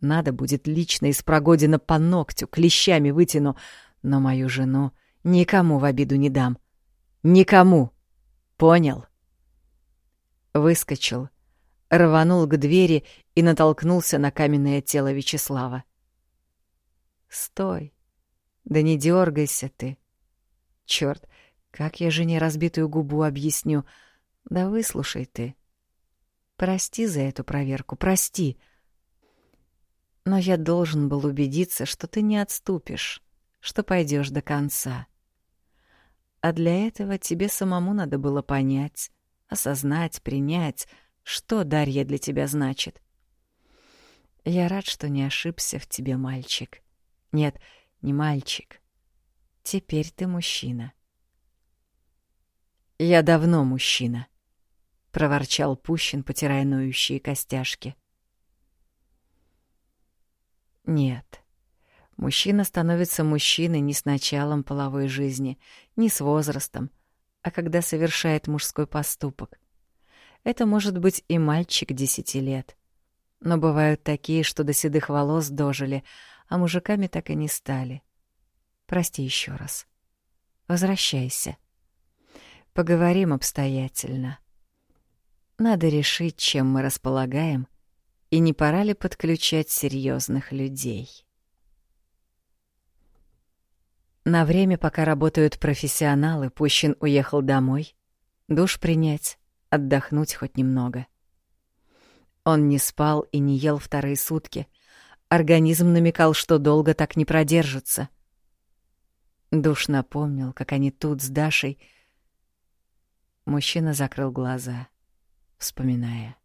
A: Надо будет лично из Прогодина по ногтю, клещами вытяну, но мою жену никому в обиду не дам. Никому. Понял? Выскочил, рванул к двери и натолкнулся на каменное тело Вячеслава. «Стой! Да не дергайся ты! Черт, как я жене разбитую губу объясню? Да выслушай ты. Прости за эту проверку, прости. Но я должен был убедиться, что ты не отступишь, что пойдешь до конца. А для этого тебе самому надо было понять, осознать, принять, что Дарья для тебя значит. Я рад, что не ошибся в тебе, мальчик. Нет, не мальчик. Теперь ты мужчина. Я давно мужчина, проворчал Пущин, потирая ноющие костяшки. Нет. Мужчина становится мужчиной не с началом половой жизни, не с возрастом, а когда совершает мужской поступок. Это может быть и мальчик десяти лет. Но бывают такие, что до седых волос дожили, а мужиками так и не стали. Прости еще раз. Возвращайся. Поговорим обстоятельно. Надо решить, чем мы располагаем, и не пора ли подключать серьезных людей. На время, пока работают профессионалы, Пущин уехал домой, душ принять, отдохнуть хоть немного. Он не спал и не ел вторые сутки. Организм намекал, что долго так не продержится. Душ напомнил, как они тут с Дашей. Мужчина закрыл глаза, вспоминая.